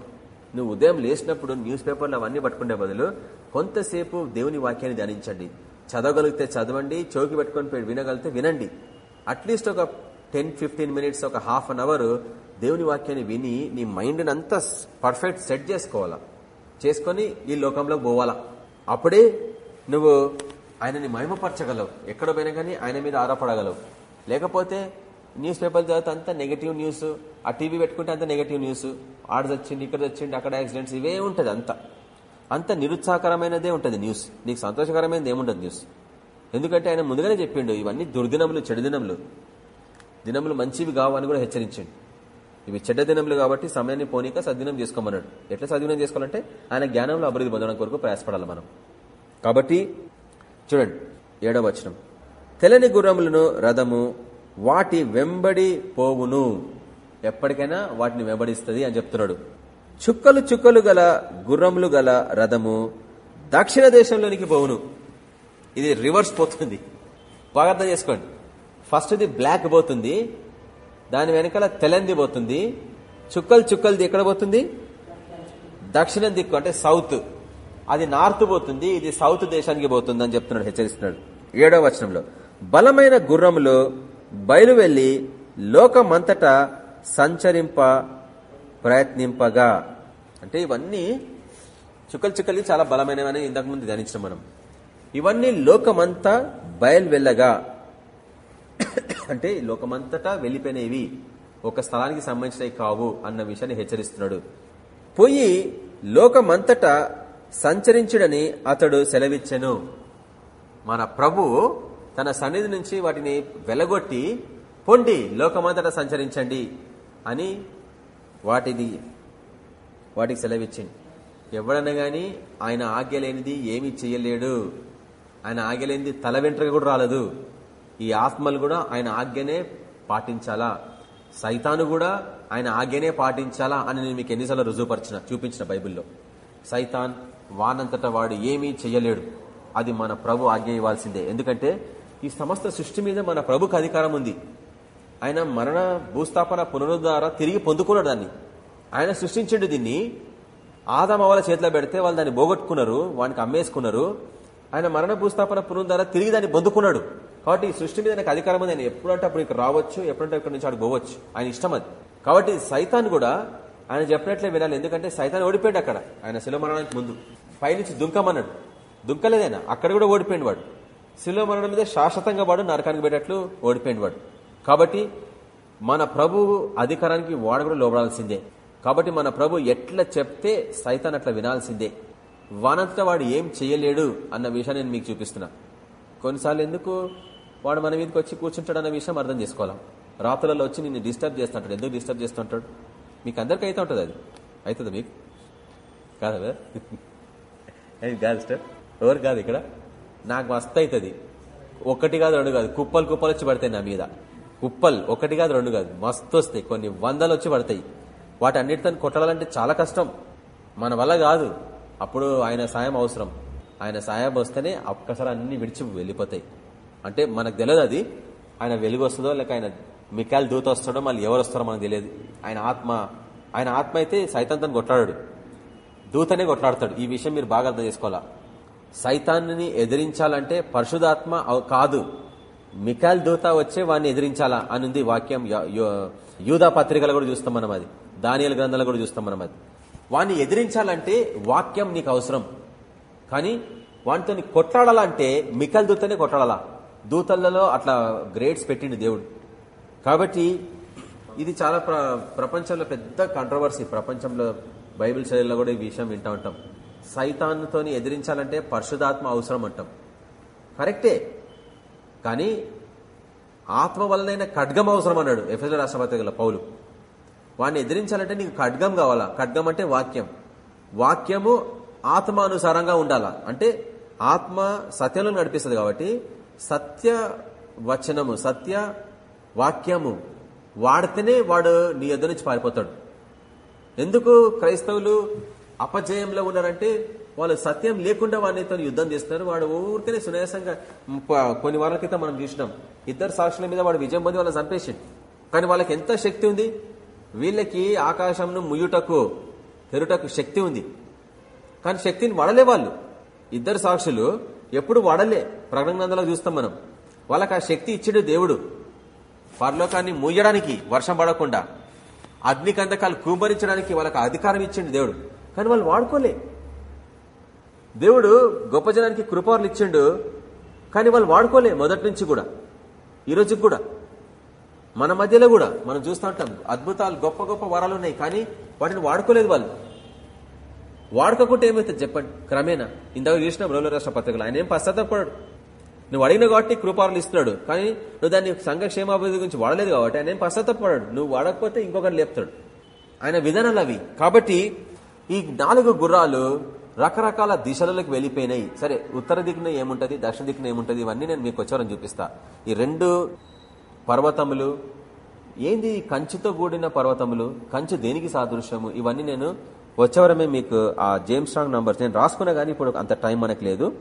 నువ్వు ఉదయం లేచినప్పుడు న్యూస్ పేపర్లు అవన్నీ పట్టుకునే బదులు కొంతసేపు దేవుని వాక్యాన్ని ధ్యానించండి. చదవగలిగితే చదవండి చౌకి పెట్టుకొని వినగలిగితే వినండి. అట్లీస్ట్ ఒక టెన్ ఫిఫ్టీన్ మినిట్స్ ఒక హాఫ్ అన్ అవర్ దేవుని వాక్యాన్ని విని నీ మైండ్ని అంతా పర్ఫెక్ట్ సెట్ చేసుకోవాలా? చేసుకొని ఈ లోకంలో పోవాలా? అప్పుడే నువ్వు ఆయనని మహిమపరచగలవు. ఎక్కడ పోయినా కానీ ఆయన మీద ఆధారపడగలవు. లేకపోతే న్యూస్ పేపర్ చదివితే అంతా నెగిటివ్ న్యూస్ ఆ టీవీ పెట్టుకుంటే అంత నెగిటివ్ న్యూస్ ఆడ వచ్చింది ఇక్కడ వచ్చింది అక్కడ యాక్సిడెంట్స్ ఇవే ఉంటుంది అంత. అంత నిరుత్సాహకరమైనదే ఉంటుంది న్యూస్ నీకు సంతోషకరమైనది ఏముండదు న్యూస్ ఎందుకంటే ఆయన ముందుగానే చెప్పిండు ఇవన్నీ దుర్దినములు చెడు దినములు. దినములు మంచివి కావని కూడా హెచ్చరించండి. ఇవి చెడ్డ దినములు కాబట్టి సమయాన్ని పోనీక సద్వినం చేసుకోమన్నాడు. ఎట్లా సద్వినం చేసుకోవాలంటే ఆయన జ్ఞానంలో అభివృద్ధి పొందడం కొరకు ప్రయాసపడాలి మనం. కాబట్టి చూడండి ఏడవ వచనం. తెలని గుర్రములను రథము వాటి వెంబడి పోవును. ఎప్పటికైనా వాటిని వెంబడిస్తుంది అని చెప్తున్నాడు. చుక్కలు చుక్కలు గల గుర్రములు గల రథము దక్షిణ దేశంలోనికి పోవును. ఇది రివర్స్ పోతుంది. బాగా అర్థం చేసుకోండి. ఫస్ట్ది బ్లాక్ పోతుంది. దాని వెనకాల తెలంది పోతుంది. చుక్కలు చుక్కలది ఎక్కడ పోతుంది? దక్షిణ దిక్కు అంటే సౌత్. అది నార్త్ పోతుంది ఇది సౌత్ దేశానికి పోతుంది అని చెప్తున్నాడు హెచ్చరిస్తున్నాడు. ఏడవ వచనంలో. బలమైన గుర్రములు బయలు లోకమంతట సంచరింప ప్రయత్నింపగా. అంటే ఇవన్నీ చుక్కలు చుక్కలు చాలా బలమైనవని ఇంతకుముందు ధ్యానించిన మనం. ఇవన్నీ లోకమంతా బయలు వెళ్ళగా. అంటే లోకమంతటా వెళ్ళిపోయినవి. ఒక స్థలానికి సంబంధించినవి కావు అన్న విషయాన్ని హెచ్చరిస్తున్నాడు. పోయి లోకమంతటా సంచరించుడని అతడు సెలవిచ్చెను. మన ప్రభు తన సన్నిధి నుంచి వాటిని వెలగొట్టి పొండి లోకమంతట సంచరించండి అని వాటిది వాటికి సెలవిచ్చింది. ఎవడన్నా గాని ఆయన ఆజ్ఞ లేనిది ఏమీ చేయలేడు ఆయన ఆజ్ఞ లేనిది తల వెంట్రుక కూడా రాలదు. ఈ ఆత్మలు కూడా ఆయన ఆజ్ఞనే పాటించాలా? సైతాను కూడా ఆయన ఆజ్ఞనే పాటించాలా అని నేను మీకు ఎన్నిసార్లు రుజువుపరిచిన చూపించిన బైబిల్లో. సైతాన్ వానంతట వాడు ఏమీ చెయ్యలేడు. అది మన ప్రభు ఆజ్ఞ ఇవ్వాల్సిందే. ఎందుకంటే ఈ సమస్త సృష్టి మీద మన ప్రభుకు అధికారం ఉంది. ఆయన మరణ భూస్థాపన పునరుద్ధార తిరిగి పొందుకున్నాడు దాన్ని. ఆయన సృష్టించండు దీన్ని. ఆదామ వాళ్ళ చేతిలో పెడితే వాళ్ళు దాన్ని పోగొట్టుకున్నారు వానికి అమ్మేసుకున్నారు. ఆయన మరణ భూస్థాపన పునరుద్ధార తిరిగి దాన్ని పొందుకున్నాడు. కాబట్టి సృష్టి మీద నాకు అధికారం ఉంది. ఆయన ఎప్పుడంటే అప్పుడు ఇక్కడ రావచ్చు ఎప్పుడంటే ఇక్కడ నుంచి అక్కడికి పోవచ్చు. ఆయన ఇష్టం అది. కాబట్టి సైతాన్ కూడా ఆయన చెప్పినట్లే వినాలి. ఎందుకంటే సైతాన్ ఓడిపోయాడు అక్కడ. ఆయన శిలమరణానికి ముందు. పైనుంచి దుంకమన్నాడు. దుంకలేదైనా. అక్కడ కూడా ఓడిపోయింది వాడు. శిలో మరణం మీద శాశ్వతంగా వాడు నరకానికి పెట్టేట్లు ఓడిపోయింది వాడు. కాబట్టి మన ప్రభు అధికారానికి వాడు కూడా లోబడాల్సిందే. కాబట్టి మన ప్రభు ఎట్లా చెప్తే సైతాన్ అట్లా వినాల్సిందే. వానంతటా వాడు ఏం చేయలేడు అన్న విషయాన్ని నేను మీకు చూపిస్తున్నా. కొన్నిసార్లు ఎందుకు? వాడు మన మీదకి వచ్చి కూర్చుంటాడు అన్న విషయం అర్థం చేసుకోవాలా? రాత్రులలో వచ్చి నిన్ను డిస్టర్బ్ చేస్తుంటాడు. ఎందుకు డిస్టర్బ్ చేస్తుంటాడు? మీకు అందరికీ అయితే ఉంటుంది అది. అవుతుంది మీకు? కాదా కాదు? స్టార్ ఎవరు కాదు ఇక్కడ? నాకు మస్తు అవుతుంది ఒకటి కాదు రెండు కాదు. కుప్పలు కుప్పలు వచ్చి పడతాయి నా మీద. కుప్పలు ఒకటి కాదు రెండు కాదు. మస్తు వస్తాయి. కొన్ని వందలు వచ్చి పడతాయి. వాటి అన్నిటితో కొట్టాలంటే చాలా కష్టం. మన వల్ల కాదు. అప్పుడు ఆయన సాయం అవసరం. ఆయన సాయం వస్తేనే ఒక్కసారి అన్ని విడిచి వెళ్ళిపోతాయి. అంటే మనకు తెలియదు అది. ఆయన వెలుగు వస్తుందో లేక ఆయన మికాయలు దూత వస్తాడో మళ్ళీ ఎవరు వస్తారో మనకు తెలియదు. ఆయన ఆత్మ ఆయన ఆత్మ అయితే సైతంతో కొట్లాడాడు. దూతనే కొట్లాడతాడు. ఈ విషయం మీరు బాగా అర్థం చేసుకోవాలా? సైతాన్ని ఎదిరించాలంటే పరశుధాత్మ కాదు. మికాల్ దూత వచ్చే వాడిని ఎదిరించాలా అనుంది వాక్యం యూదా పత్రికలు కూడా చూస్తాం మనం అది. దానియల గ్రంథాలు కూడా చూస్తాం మనం అది. వాడిని ఎదిరించాలంటే వాక్యం నీకు అవసరం. కానీ వాటితో కొట్లాడాలంటే మికల్ దూతనే కొట్లాడాలా? దూతలలో అట్లా గ్రేడ్స్ పెట్టిండు దేవుడు. కాబట్టి ఇది చాలా ప్రపంచంలో పెద్ద కాంట్రవర్సీ ప్రపంచంలో బైబిల్ శైలిలో కూడా ఈ విషయం వింటా ఉంటాం. సైతాన్తోని ఎదిరించాలంటే పరిశుధాత్మ అవసరం అంటాం. కరెక్టే. కానీ ఆత్మ వల్లనైనా ఖడ్గం అవసరం అన్నాడు ఎఫ్ఎస్ రాష్ట్రపతి పౌలు. వాడిని ఎదిరించాలంటే నీకు ఖడ్గం కావాలా? ఖడ్గం అంటే వాక్యం. వాక్యము ఆత్మానుసారంగా ఉండాలా? అంటే ఆత్మ సత్యంలో నడిపిస్తుంది కాబట్టి సత్య వచనము సత్య వాక్యము వాడితేనే వాడు నీ ఎదురు నుంచి పారిపోతాడు. ఎందుకు? క్రైస్తవులు అపజయంలో ఉన్నారంటే వాళ్ళు సత్యం లేకుండా వాడితో యుద్ధం చేస్తున్నారు. వాడు ఊరికనే సునాయాసంగా కొన్ని వారాల క్రితం మనం చూసినాం. ఇద్దరు సాక్షుల మీద వాడు విజయం పొంది వాళ్ళని చంపేసిండు కానీ వాళ్ళకి ఎంత శక్తి ఉంది? వీళ్ళకి ఆకాశంను ముయ్యుటకు తెరుటకు శక్తి ఉంది. కానీ శక్తిని వాడలే వాళ్ళు. ఇద్దరు సాక్షులు ఎప్పుడు వాడలే. ప్రకటన చూస్తాం మనం. వాళ్ళకి ఆ శక్తి ఇచ్చాడు దేవుడు. పరలోకాన్ని మూయడానికి వర్షం పడకుండా అగ్ని కూంబరించడానికి వాళ్ళకి అధికారం ఇచ్చిండు దేవుడు. కానీ వాళ్ళు వాడుకోలే. దేవుడు గొప్ప జనానికి కృపారులు ఇచ్చిండు కానీ వాళ్ళు వాడుకోలే మొదటి నుంచి కూడా. ఈ రోజుకి కూడా. మన మధ్యలో కూడా మనం చూస్తూ ఉంటాం అద్భుతాలు గొప్ప గొప్ప వరాలు ఉన్నాయి కానీ వాటిని వాడుకోలేదు వాళ్ళు. వాడుకోకుండా ఏమవుతుంది చెప్పండి? క్రమేణా ఇందాక చూసిన రోలర్ రాష్ట్ర పత్రికలు ఆయన ఏం పశ్చాత్తపడాడు నువ్వు అడిగిన కాబట్టి కృపారులు ఇస్తున్నాడు కానీ నువ్వు దాన్ని సంఘక్షేమాభివృద్ధి గురించి వాడలేదు కాబట్టి ఆయన ఏం పశ్చాత్తపడాడు నువ్వు వాడకపోతే ఇంకొకరిని లేపుతాడు. ఆయన విధానాలు అవి. కాబట్టి ఈ నాలుగు గుర్రాలు రకరకాల దిశలలోకి వెళ్ళిపోయినాయి. సరే ఉత్తర దిక్కున ఏముంటది దక్షిణ దిక్కున ఏముంటుంది ఇవన్నీ నేను మీకు వచ్చారని చూపిస్తా. ఈ రెండు పర్వతములు ఏంది కంచుతో కూడిన పర్వతములు కంచు దేనికి సాదృశ్యము ఇవన్నీ నేను వచ్చేవరమే మీకు ఆ జేమ్స్ రాంగ్ నంబర్స్ నేను రాసుకున్నా కానీ ఇప్పుడు అంత టైం మనకు లేదు.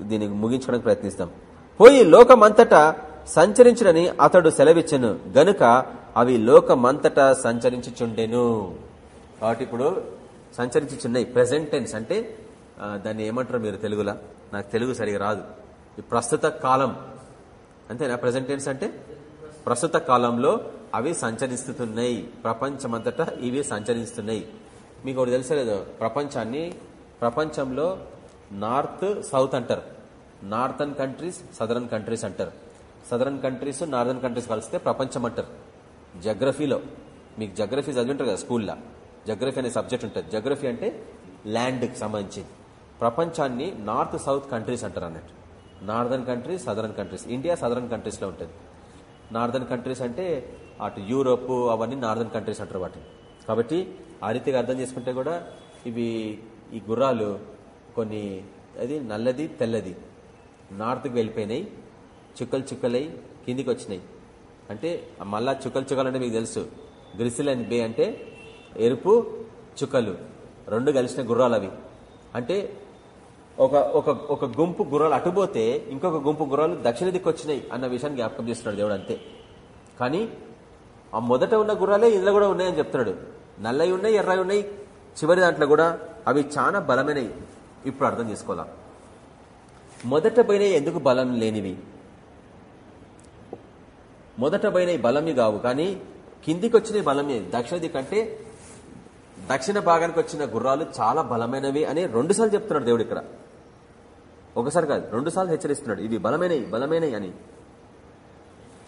దీనికి ముగించుకోవడానికి ప్రయత్నిస్తాం. పోయి లోకమంతటా సంచరించడని అతడు సెలవిచ్చను. గనుక అవి లోకమంతటా సంచరించుచుండెను. కాబట్టి ఇప్పుడు సంచరించుచున్నాయి ప్రజెంట్ టెన్స్ అంటే దాన్ని ఏమంటారు మీరు తెలుగులా? నాకు తెలుగు సరిగా రాదు. ఈ ప్రస్తుత కాలం. అంతేనా? ప్రజెంట్ టెన్స్ అంటే ప్రస్తుత కాలంలో అవి సంచరిస్తున్నాయి. ప్రపంచమంతటా ఇవి సంచరిస్తున్నాయి. మీకు ఒకటి తెలుసలేదు ప్రపంచాన్ని ప్రపంచంలో నార్త్ సౌత్ అంటారు. నార్థన్ కంట్రీస్ సదరన్ కంట్రీస్ అంటారు. సదరన్ కంట్రీస్ నార్థన్ కంట్రీస్ కలిస్తే ప్రపంచం అంటారు. జగ్రఫీలో మీకు జగ్రఫీ చదివింటారు కదా స్కూల్లో. జగ్రఫీ అనే సబ్జెక్ట్ ఉంటుంది. జగ్రఫీ అంటే ల్యాండ్కి సంబంధించింది. ప్రపంచాన్ని నార్త్ సౌత్ కంట్రీస్ అంటారు అన్నట్టు. Northern countries southern countries India southern కంట్రీస్లో ఉంటుంది. నార్దర్న్ కంట్రీస్ అంటే అటు యూరోప్ అవన్నీ నార్దర్న్ కంట్రీస్ అంటారు వాటిని. కాబట్టి ఆ రీతిగా అర్థం చేసుకుంటే కూడా ఇవి ఈ గుర్రాలు కొన్ని అది నల్లది తెల్లది. నార్త్కి వెళ్ళిపోయినాయి. చుక్కలు చుక్కలై కిందికి వచ్చినాయి. అంటే మళ్ళా చుక్కలు చుక్కలు అంటే మీకు తెలుసు. గ్రిసిల్ అండ్ బే అంటే ఎరుపు చుక్కలు. రెండు కలిసిన గుర్రాలు అవి. అంటే ఒక ఒక ఒక గుంపు గుర్రాలు అటుపోతే ఇంకొక గుంపు గుర్రాలు దక్షిణ దిక్కు వచ్చినాయి అన్న విషయాన్ని జ్ఞాపకం చేస్తున్నాడు దేవుడు అంతే. కానీ ఆ మొదట ఉన్న గుర్రాలే ఇందులో కూడా ఉన్నాయని చెప్తున్నాడు. నల్లవి ఉన్నాయి ఎర్రవి ఉన్నాయి. చివరి దాంట్లో కూడా అవి చాలా బలమైనవి. ఇప్పుడు అర్థం చేసుకోవాలా? మొదట పోయినవి ఎందుకు బలం లేనివి? మొదట పోయినవి బలమే కావు కానీ కిందికి వచ్చిన బలమే. దక్షిణ దిక్కు అంటే దక్షిణ భాగానికి వచ్చిన గుర్రాలు చాలా బలమైనవి అని రెండుసార్లు చెప్తున్నాడు దేవుడు ఇక్కడ. ఒకసారి కాదు రెండు సార్లు హెచ్చరిస్తున్నాడు. ఇవి బలమైనవి బలమైనవి అని.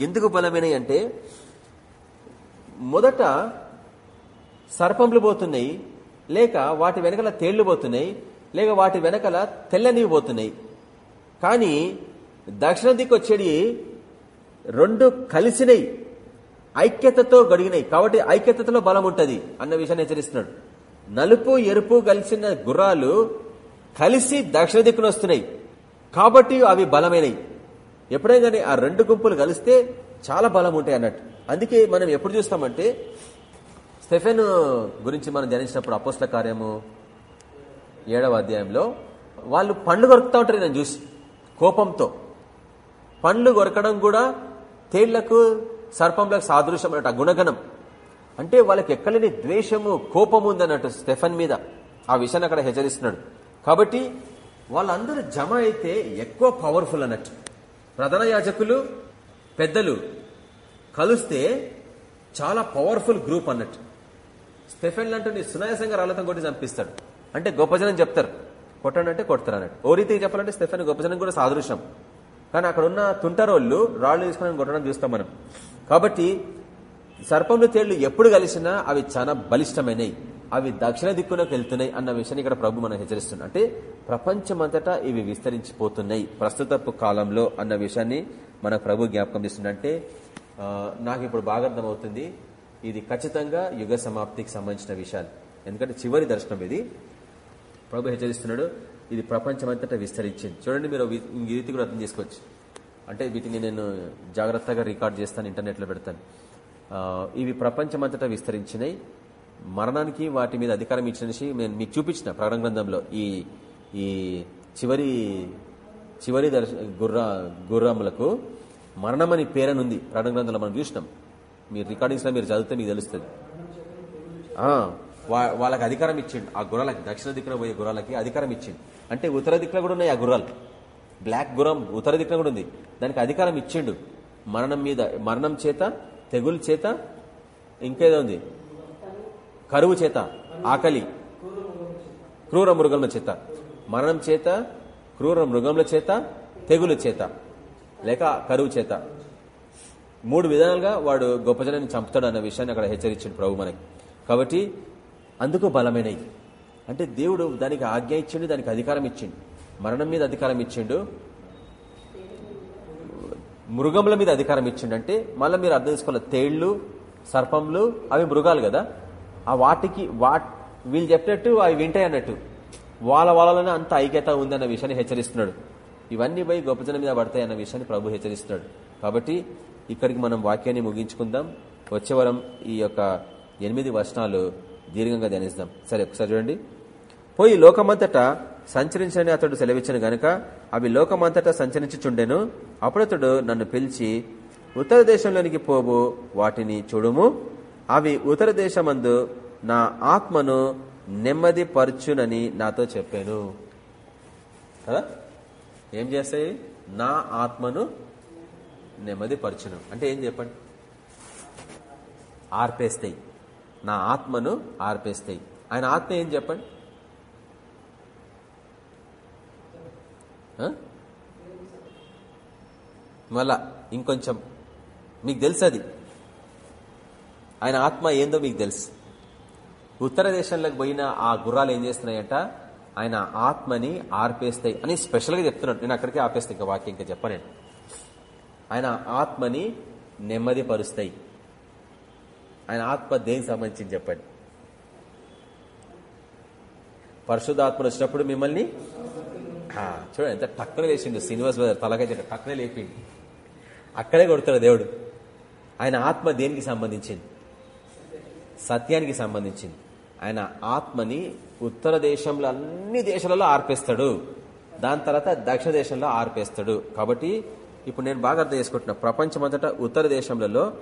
ఎందుకు బలమైనవి అంటే మొదట సర్పంలు పోతున్నాయి లేక వాటి వెనకల తేళ్ళు పోతున్నాయి లేక వాటి వెనకల తెల్లనివి పోతున్నాయి. కానీ దక్షిణ దిక్కు వచ్చేది రెండు కలిసినవి ఐక్యతతో గడిగినాయి. కాబట్టి ఐక్యతలో బలం ఉంటుంది అన్న విషయాన్ని హెచ్చరిస్తున్నాడు. నలుపు ఎరుపు కలిసిన గుర్రాలు కలిసి దక్షిణ దిక్కున వస్తున్నాయి. కాబట్టి అవి బలమైనవి ఎప్పుడైనా కానీ ఆ రెండు గుంపులు కలిస్తే చాలా బలం ఉంటాయి అన్నట్టు. అందుకే మనం ఎప్పుడు చూస్తామంటే స్టెఫెన్ గురించి మనం ధ్యానించినప్పుడు అపోస్ల కార్యము ఏడవ అధ్యాయంలో వాళ్ళు పండ్లు కొరుకుతా ఉంటారు నేను చూసి కోపంతో. పండ్లు కొరకడం కూడా తేళ్ళకు సర్పంలకు సాదృశ్యం అన్నట్టు ఆ గుణగణం. అంటే వాళ్ళకి ఎక్కలేని ద్వేషము కోపము ఉందన్నట్టు స్టెఫన్ మీద. ఆ విషయాన్ని అక్కడ హెచ్చరిస్తున్నాడు. కాబట్టి వాళ్ళందరూ జమ అయితే ఎక్కువ పవర్ఫుల్ అన్నట్టు. ప్రధాన యాజకులు పెద్దలు కలిస్తే చాలా పవర్ఫుల్ గ్రూప్ అన్నట్టు. స్టెఫెన్ లాంటి సునాయాసంగా రాళ్ళతో కొట్టి చంపిస్తాడు. అంటే గొప్ప జనం చెప్తారు. కొట్టండి అంటే కొడతారు అన్నట్టు. ఓ రీతికి చెప్పాలంటే స్టెఫెన్ గొప్ప జనం కూడా సాదృశ్యం. కానీ అక్కడ ఉన్న తుంటరోళ్ళు రాళ్ళు తీసుకుని కొట్టడం చూస్తాం మనం. కాబట్టి సర్పంలు తేళ్ళు ఎప్పుడు కలిసినా అవి చాలా బలిష్టమైనవి అవి దక్షిణ దిక్కునకు వెళ్తున్నాయి అన్న విషయాన్ని ఇక్కడ ప్రభు మనం హెచ్చరిస్తుంది అంటే ప్రపంచమంతటా ఇవి విస్తరించిపోతున్నాయి ప్రస్తుతపు కాలంలో అన్న విషయాన్ని మన ప్రభు జ్ఞాపకం చేస్తుందంటే నాకు ఇప్పుడు బాగా అర్థమవుతుంది. ఇది ఖచ్చితంగా యుగ సమాప్తికి సంబంధించిన విషయాలు. ఎందుకంటే చివరి దర్శనం ఇది. ప్రభు హెచ్చరిస్తున్నాడు ఇది ప్రపంచమంతటా విస్తరించింది. చూడండి మీరు ఈ రీతి కూడా అర్థం చేసుకోవచ్చు. అంటే వీటిని నేను జాగ్రత్తగా రికార్డ్ చేస్తాను ఇంటర్నెట్లో పెడతాను. ఇవి ప్రపంచమంతటా విస్తరించినాయి మరణానికి వాటి మీద అధికారం ఇచ్చినసి నేను మీకు చూపించిన ప్రకటన గ్రంథంలో. ఈ ఈ చివరి చివరి దర్శ గుర్ర గుర్రములకు మరణం అని పేరనుంది. ప్రకటన గ్రంథంలో మనం చూసినాం. మీరు రికార్డింగ్స్లో మీరు చదివితే మీకు తెలుస్తుంది. వా- వాళ్ళకి అధికారం ఇచ్చిండు. ఆ గుర్రాలకి దక్షిణ దిక్కున పోయే గుర్రాలకి అధికారం ఇచ్చిండు. అంటే ఉత్తర దిక్కులో కూడా ఉన్నాయి ఆ గుర్రాలు. బ్లాక్ గురం ఉత్తర దిక్కున కూడా ఉంది. దానికి అధికారం ఇచ్చిండు. మరణం మీద మరణం చేత తెగులు చేత ఇంకేదో ఉంది. కరువు చేత ఆకలి. క్రూర మృగముల చేత. మరణం చేత క్రూర మృగముల చేత తెగులు చేత. లేక కరువు చేత. మూడు విధాలుగా వాడు గొప్ప జనాన్ని చంపుతాడు అన్న విషయాన్ని అక్కడ హెచ్చరించిండు ప్రభు మనకి. కాబట్టి అందుకు బలమైనవి అంటే దేవుడు దానికి ఆజ్ఞ ఇచ్చిండు దానికి అధికారం ఇచ్చిండు. మరణం మీద అధికారం ఇచ్చిండు. మృగముల మీద అధికారం ఇచ్చిండు అంటే మళ్ళీ మీరు అర్థం చేసుకోవాలి తేళ్ళు సర్పంలు అవి మృగాలు కదా. ఆ వాటికి వా వీళ్ళు చెప్పినట్టు అవి వింటాయి అన్నట్టు. వాళ్ళ వాళ్ళలోనే అంత ఐక్యత ఉందన్న విషయాన్ని హెచ్చరిస్తున్నాడు. ఇవన్నీ పోయి గొప్పజనం మీద పడతాయి అన్న విషయాన్ని ప్రభు హెచ్చరిస్తున్నాడు. కాబట్టి ఇక్కడికి మనం వాక్యాన్ని ముగించుకుందాం. వచ్చే వారం ఈ యొక్క ఎనిమిది వచనాలు దీర్ఘంగా ధ్యానిస్తాం. సరే ఒకసారి చూడండి. పోయి లోకమంతటా సంచరించని అతడు సెలవిచ్చను గనుక అవి లోకమంతటా సంచరించుచుండెను. అప్పుడతడు నన్ను పిలిచి ఉత్తర దేశంలోనికి పోవు వాటిని చూడుము. అవి ఉత్తర దేశమందు నా ఆత్మను నెమ్మది పరచునని నాతో చెప్పాను. ఏం చేస్తాయి? నా ఆత్మను నెమ్మది పరచును అంటే ఏం చెప్పండి? ఆర్పేస్తాయి. నా ఆత్మను ఆర్పేస్తాయి. ఆయన ఆత్మ ఏం చెప్పండి? మళ్ళా ఇంకొంచెం. మీకు తెలుసు అది ఆయన ఆత్మ ఏందో మీకు తెలుసు. ఉత్తర దేశంలోకి పోయిన ఆ గుర్రాలు ఏం చేస్తున్నాయట? ఆయన ఆత్మని ఆర్పేస్తాయి అని స్పెషల్గా చెప్తున్నాడు. నేను అక్కడికే ఆపేస్తాయి ఇంకా వాక్యం ఇంకా చెప్పలేను. ఆయన ఆత్మని నెమ్మది పరుస్తాయి ఆయన ఆత్మ దేనికి సంబంధించింది చెప్పండి? పరిశుద్ధాత్మలు వచ్చినప్పుడు మిమ్మల్ని చూడండి ఎంత టక్కున లేచిండు శ్రీనివాస్ బ్రదర్ తలకాయ చెట్టు టక్కున లేపిండు. అక్కడే కొడుతాడు దేవుడు. ఆయన ఆత్మ దేనికి సంబంధించింది? సత్యానికి సంబంధించింది. ఆయన ఆత్మని ఉత్తర దేశంలో అన్ని దేశాలలో ఆర్పేస్తాడు. దాని తర్వాత దక్షిణ దేశంలో ఆర్పేస్తాడు. కాబట్టి ఇప్పుడు నేను బాగా అర్థం చేసుకుంటున్నా. ప్రపంచమంతటా ఉత్తర దేశంలో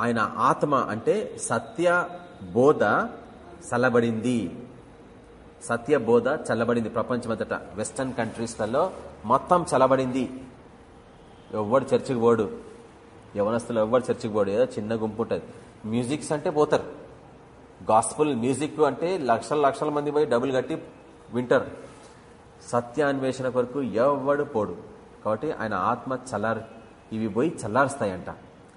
ఆయన ఆత్మ అంటే సత్య బోధ చల్లబడింది సత్య బోధ చల్లబడింది ప్రపంచమంతటా. వెస్టర్న్ కంట్రీస్లలో మొత్తం చల్లబడింది. ఎవ్వడు చర్చికి పోడు. యవనస్తులు ఎవ్వరు చర్చికి పోడు. ఏదో చిన్న గుంపు ఉంటుంది. మ్యూజిక్స్ అంటే పోతారు. గాస్పుల్ మ్యూజిక్ అంటే లక్షల లక్షల మంది పోయి డబ్బులు కట్టి వింటారు. సత్యాన్వేషణ కొరకు ఎవ్వడు పోడు. కాబట్టి ఆయన ఆత్మ చల్లారు. ఇవి పోయి చల్లారుస్తాయంట.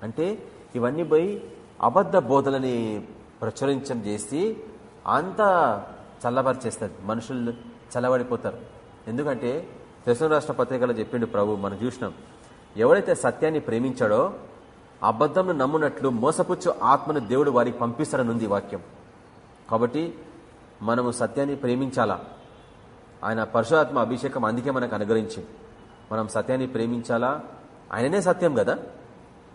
అంటే ఇవన్నీ పోయి అబద్ధ బోధలని ప్రచురించడం చేసి అంత చల్లబరిచేస్తుంది. మనుషులు చల్లబడిపోతారు. ఎందుకంటే దక్షిణ రాష్ట్ర పత్రికలో చెప్పిండు ప్రభు మనం చూసినాం. ఎవడైతే సత్యాన్ని ప్రేమించాడో అబద్ధంను నమ్మునట్లు మోసపుచ్చు ఆత్మను దేవుడు వారికి పంపిస్తాడనుంది వాక్యం. కాబట్టి మనము సత్యాన్ని ప్రేమించాలా? ఆయన పరశురాత్మ అభిషేకం అందుకే మనకు అనుగ్రహించింది. మనం సత్యాన్ని ప్రేమించాలా? ఆయననే సత్యం కదా?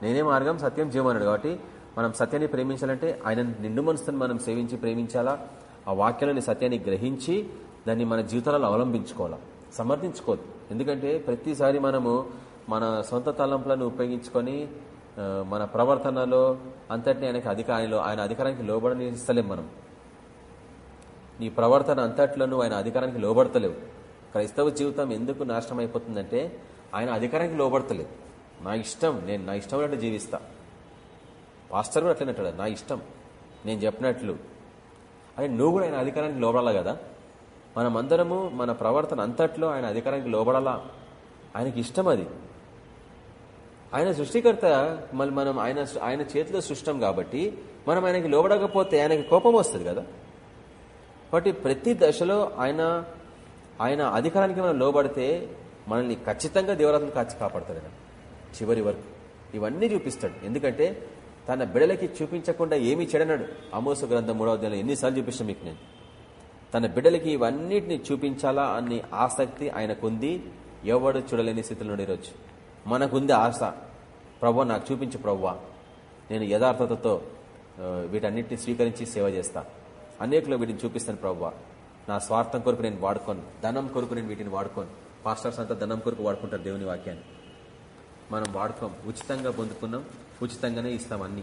నేనే మార్గం సత్యం జీవమన్నాడు కాబట్టి మనం సత్యాన్ని ప్రేమించాలంటే ఆయన నిండు మనసుని మనం సేవించి ప్రేమించాలా? ఆ వాక్యాలని సత్యాన్ని గ్రహించి దాన్ని మన జీవితాలలో అవలంబించుకోవాలి? సమర్థించుకోవద్దు. ఎందుకంటే ప్రతిసారి మనము మన సొంత తలంపులను ఉపయోగించుకొని మన ప్రవర్తనలో అంతటిని ఆయనకి అధికారంలో ఆయన అధికారానికి లోబడని ఇస్తలేం మనం. నీ ప్రవర్తన అంతట్లో నువ్వు ఆయన అధికారానికి లోబడతలేవు. క్రైస్తవ జీవితం ఎందుకు నాశనం అయిపోతుందంటే ఆయన అధికారానికి లోబడతలేదు. నా ఇష్టం నేను నా ఇష్టం అంటే జీవిస్తా. పాస్టర్ కూడా అట్లనే నా ఇష్టం నేను చెప్పినట్లు. అని నువ్వు కూడా ఆయన అధికారానికి లోబడాలా కదా? మనమందరము మన ప్రవర్తన అంతట్లో ఆయన అధికారానికి లోబడాలా? ఆయనకి ఇష్టం అది. ఆయన సృష్టికర్త మళ్ళీ మనం ఆయన ఆయన చేతిలో సృష్టం కాబట్టి మనం ఆయనకి లోబడకపోతే ఆయనకి కోపం వస్తుంది కదా? కాబట్టి ప్రతి దశలో ఆయన ఆయన అధికారానికి మనం లోబడితే మనల్ని ఖచ్చితంగా దేవరాత్రులు కాచి కాపాడతాడు ఆయన. చివరి వరకు. ఇవన్నీ చూపిస్తాడు. ఎందుకంటే తన బిడలకి చూపించకుండా ఏమీ చెడనడు. అమోసు గ్రంథం మూడవ అధ్యాయంలో ఎన్నిసార్లు చూపించాను మీకు నేను. తన బిడ్డలకి ఇవన్నిటిని చూపించాలా అని ఆసక్తి ఆయనకుంది. ఎవడు చూడలేని స్థితిలో ఈరోజు. మనకుంది ఆశ. ప్రభు నాకు చూపించు ప్రవ్వా నేను యథార్థతతో వీటన్నిటిని స్వీకరించి సేవ చేస్తా. అనేకులు వీటిని చూపిస్తాను ప్రవ్వా నా స్వార్థం కొరకు నేను వాడుకోను. ధనం కొరకు నేను వీటిని వాడుకోను. పాస్టర్స్ అంతా ధనం కొరకు వాడుకుంటారు దేవుని వాక్యాన్ని. మనం వాడుకోం. ఉచితంగా పొందుకున్నాం. ఉచితంగానే ఇస్తాం అన్ని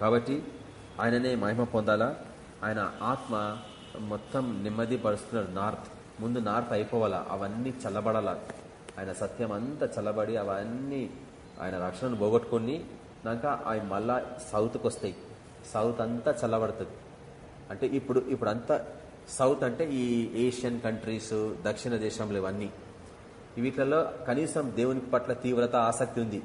కాబట్టి ఆయననే మహిమ పొందాలా? ఆయన ఆత్మ మొత్తం నెమ్మది పరుస్తున్నాడు నార్త్. ముందు నార్త్ అయిపోవాలా? అవన్నీ చల్లబడాలా? ఆయన సత్యం అంతా చల్లబడి అవన్నీ ఆయన రక్షణను పోగొట్టుకొని నాక అవి మళ్ళా సౌత్కి వస్తాయి. సౌత్ అంతా చల్లబడుతుంది. అంటే ఇప్పుడు ఇప్పుడు అంతా సౌత్ అంటే ఈ ఏషియన్ కంట్రీస్ దక్షిణ దేశంలో ఇవన్నీ. వీటిలలో కనీసం దేవుని పట్ల తీవ్రత ఆసక్తి ఉంది.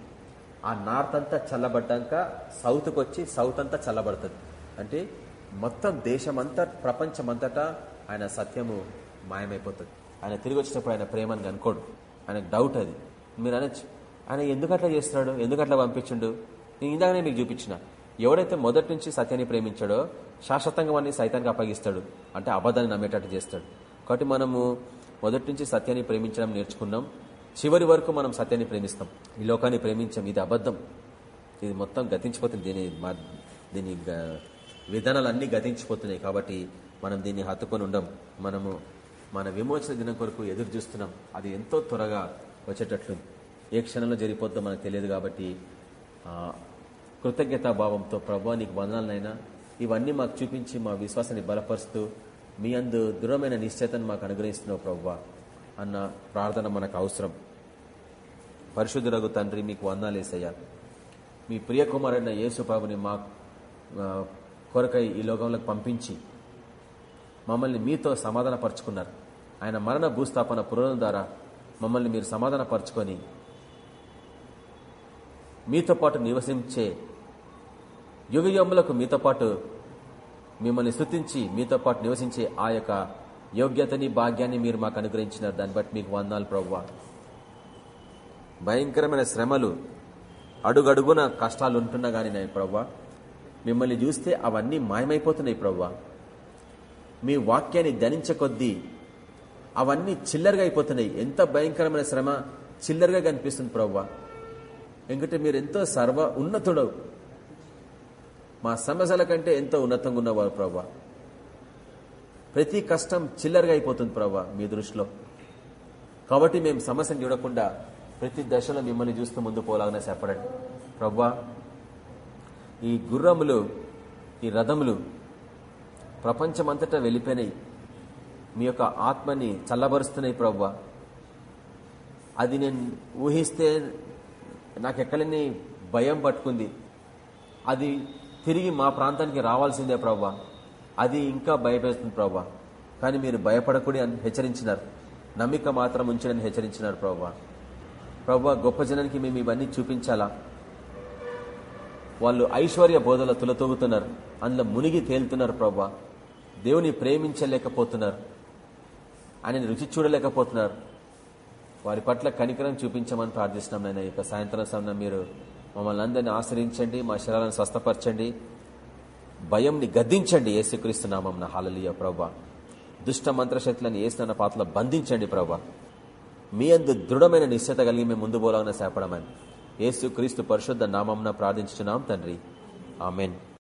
ఆ నార్త్ అంతా చల్లబడ్డాక సౌత్కి వచ్చి సౌత్ అంతా చల్లబడుతుంది. అంటే మొత్తం దేశమంతా ప్రపంచమంతటా ఆయన సత్యము మాయమైపోతుంది. ఆయన తిరిగి వచ్చినప్పుడు ఆయన ప్రేమని అనుకోడు ఆయనకు డౌట్ అది. మీరు అనొచ్చు. ఆయన ఎందుకు అట్లా చేస్తున్నాడు? ఎందుకు అట్లా పంపించిండు? నేను ఇందాకనే మీకు చూపించిన. ఎవడైతే మొదటి నుంచి సత్యాన్ని ప్రేమించాడో శాశ్వతంగా వాడిని సైతానికి అప్పగిస్తాడు. అంటే అబద్ధాన్ని నమ్మేటట్టు చేస్తాడు. కాబట్టి మనము మొదటి నుంచి సత్యాన్ని ప్రేమించడం నేర్చుకున్నాం. చివరి వరకు మనం సత్యాన్ని ప్రేమిస్తాం. ఈ లోకాన్ని ప్రేమించాం. ఇది అబద్ధం. ఇది మొత్తం గతించిపోతుంది. దీని మా- దీని గ- విధానాలు అన్నీ గతించిపోతున్నాయి కాబట్టి మనం దీన్ని హత్తుకొని ఉండం. మనము మన విమోచన దినం కొరకు ఎదురు చూస్తున్నాం. అది ఎంతో త్వరగా వచ్చేటట్లుంది ఏ క్షణంలో జరిగిపోద్దో మనకు తెలియదు కాబట్టి కృతజ్ఞతా భావంతో ప్రభా నీకు వందనాలనైనా ఇవన్నీ మాకు చూపించి మా విశ్వాసాన్ని బలపరుస్తూ మీ అందు దృఢమైన నిశ్చేతను మాకు అనుగ్రహిస్తున్నావు ప్రభావ అన్న ప్రార్థన మనకు అవసరం. పరిశుద్ధులకు తండ్రి మీకు వందాలేసయ్యా మీ ప్రియ కుమారైన యేసు మా కొరకై ఈ లోకంలోకి పంపించి మమ్మల్ని మీతో సమాధానపరుచుకున్నారు. ఆయన మరణ భూస్థాపన పురోగం ద్వారా మమ్మల్ని మీరు సమాధానపరుచుకొని మీతో పాటు నివసించే యుగయములకు మీతో పాటు మిమ్మల్ని స్తుతించి మీతో పాటు నివసించే ఆ యొక్క యోగ్యతని భాగ్యాన్ని మీరు మాకు అనుగ్రహించినారు. దాన్ని బట్టి మీకు వందాలు ప్రవ్వా భయంకరమైన శ్రమలు అడుగడుగున కష్టాలు ఉంటున్నా కానీ నేను ప్రవ్వా మిమ్మల్ని చూస్తే అవన్నీ మాయమైపోతున్నాయి ప్రవ్వా మీ వాక్యాన్ని ధనించే కొద్దీ అవన్నీ చిల్లరగా అయిపోతున్నాయి. ఎంత భయంకరమైన శ్రమ చిల్లరగా కనిపిస్తుంది ప్రవ్వా ఎందుకంటే మీరు ఎంతో సర్వ ఉన్నతుడవు. మా సమస్యల కంటే ఎంతో ఉన్నతంగా ఉన్నవారు ప్రవ్వా ప్రతి కష్టం చిల్లరగా అయిపోతుంది ప్రవ్వ మీ దృష్టిలో. కాబట్టి మేము సమస్యను చూడకుండా ప్రతి దశలో మిమ్మల్ని చూస్తూ ముందు పోలాగానే చెప్పడండి. ప్రవ్వా ఈ గుర్రములు ఈ రథములు ప్రపంచమంతటా వెళ్ళిపోయినాయి. మీ యొక్క ఆత్మని చల్లబరుస్తున్నాయి ప్రవ్వ. అది నేను ఊహిస్తే నాకు ఎక్కడని భయం పట్టుకుంది. అది తిరిగి మా ప్రాంతానికి రావాల్సిందే ప్రవ్వా. అది ఇంకా భయపేస్తుంది ప్రభా. కానీ మీరు భయపడకూడి అని హెచ్చరించినారు. నమ్మిక మాత్రం ఉంచడని హెచ్చరించినారు ప్రభా. ప్రవ్వా గొప్ప జనానికి మేము ఇవన్నీ చూపించాలా? వాళ్ళు ఐశ్వర్య బోధల తులతూగుతున్నారు. అందులో మునిగి తేలుతున్నారు ప్రభా. దేవుని ప్రేమించలేకపోతున్నారు. ఆయనని రుచి చూడలేకపోతున్నారు. వారి పట్ల కనికరం చూపించమని ప్రార్థిస్తున్నాం నేను ఈ యొక్క సాయంత్రం సమయం మీరు మమ్మల్ని అందరినీ ఆశ్రయించండి మా శరీరాలను స్వస్థపరచండి. భయంని గద్దించండి ఏసుక్రీస్తు నామం హాలలియ ప్రభా. దుష్ట మంత్రశక్తులను ఏసిన పాత్రలో బంధించండి ప్రభా. మీ అందు దృఢమైన నిశ్చత కలిగి మేము ముందు పోలాగానే సేపడమని యేసు క్రీస్తు పరిశుద్ధ నామంన ప్రార్థించున్నాం తండ్రి. ఆమెన్.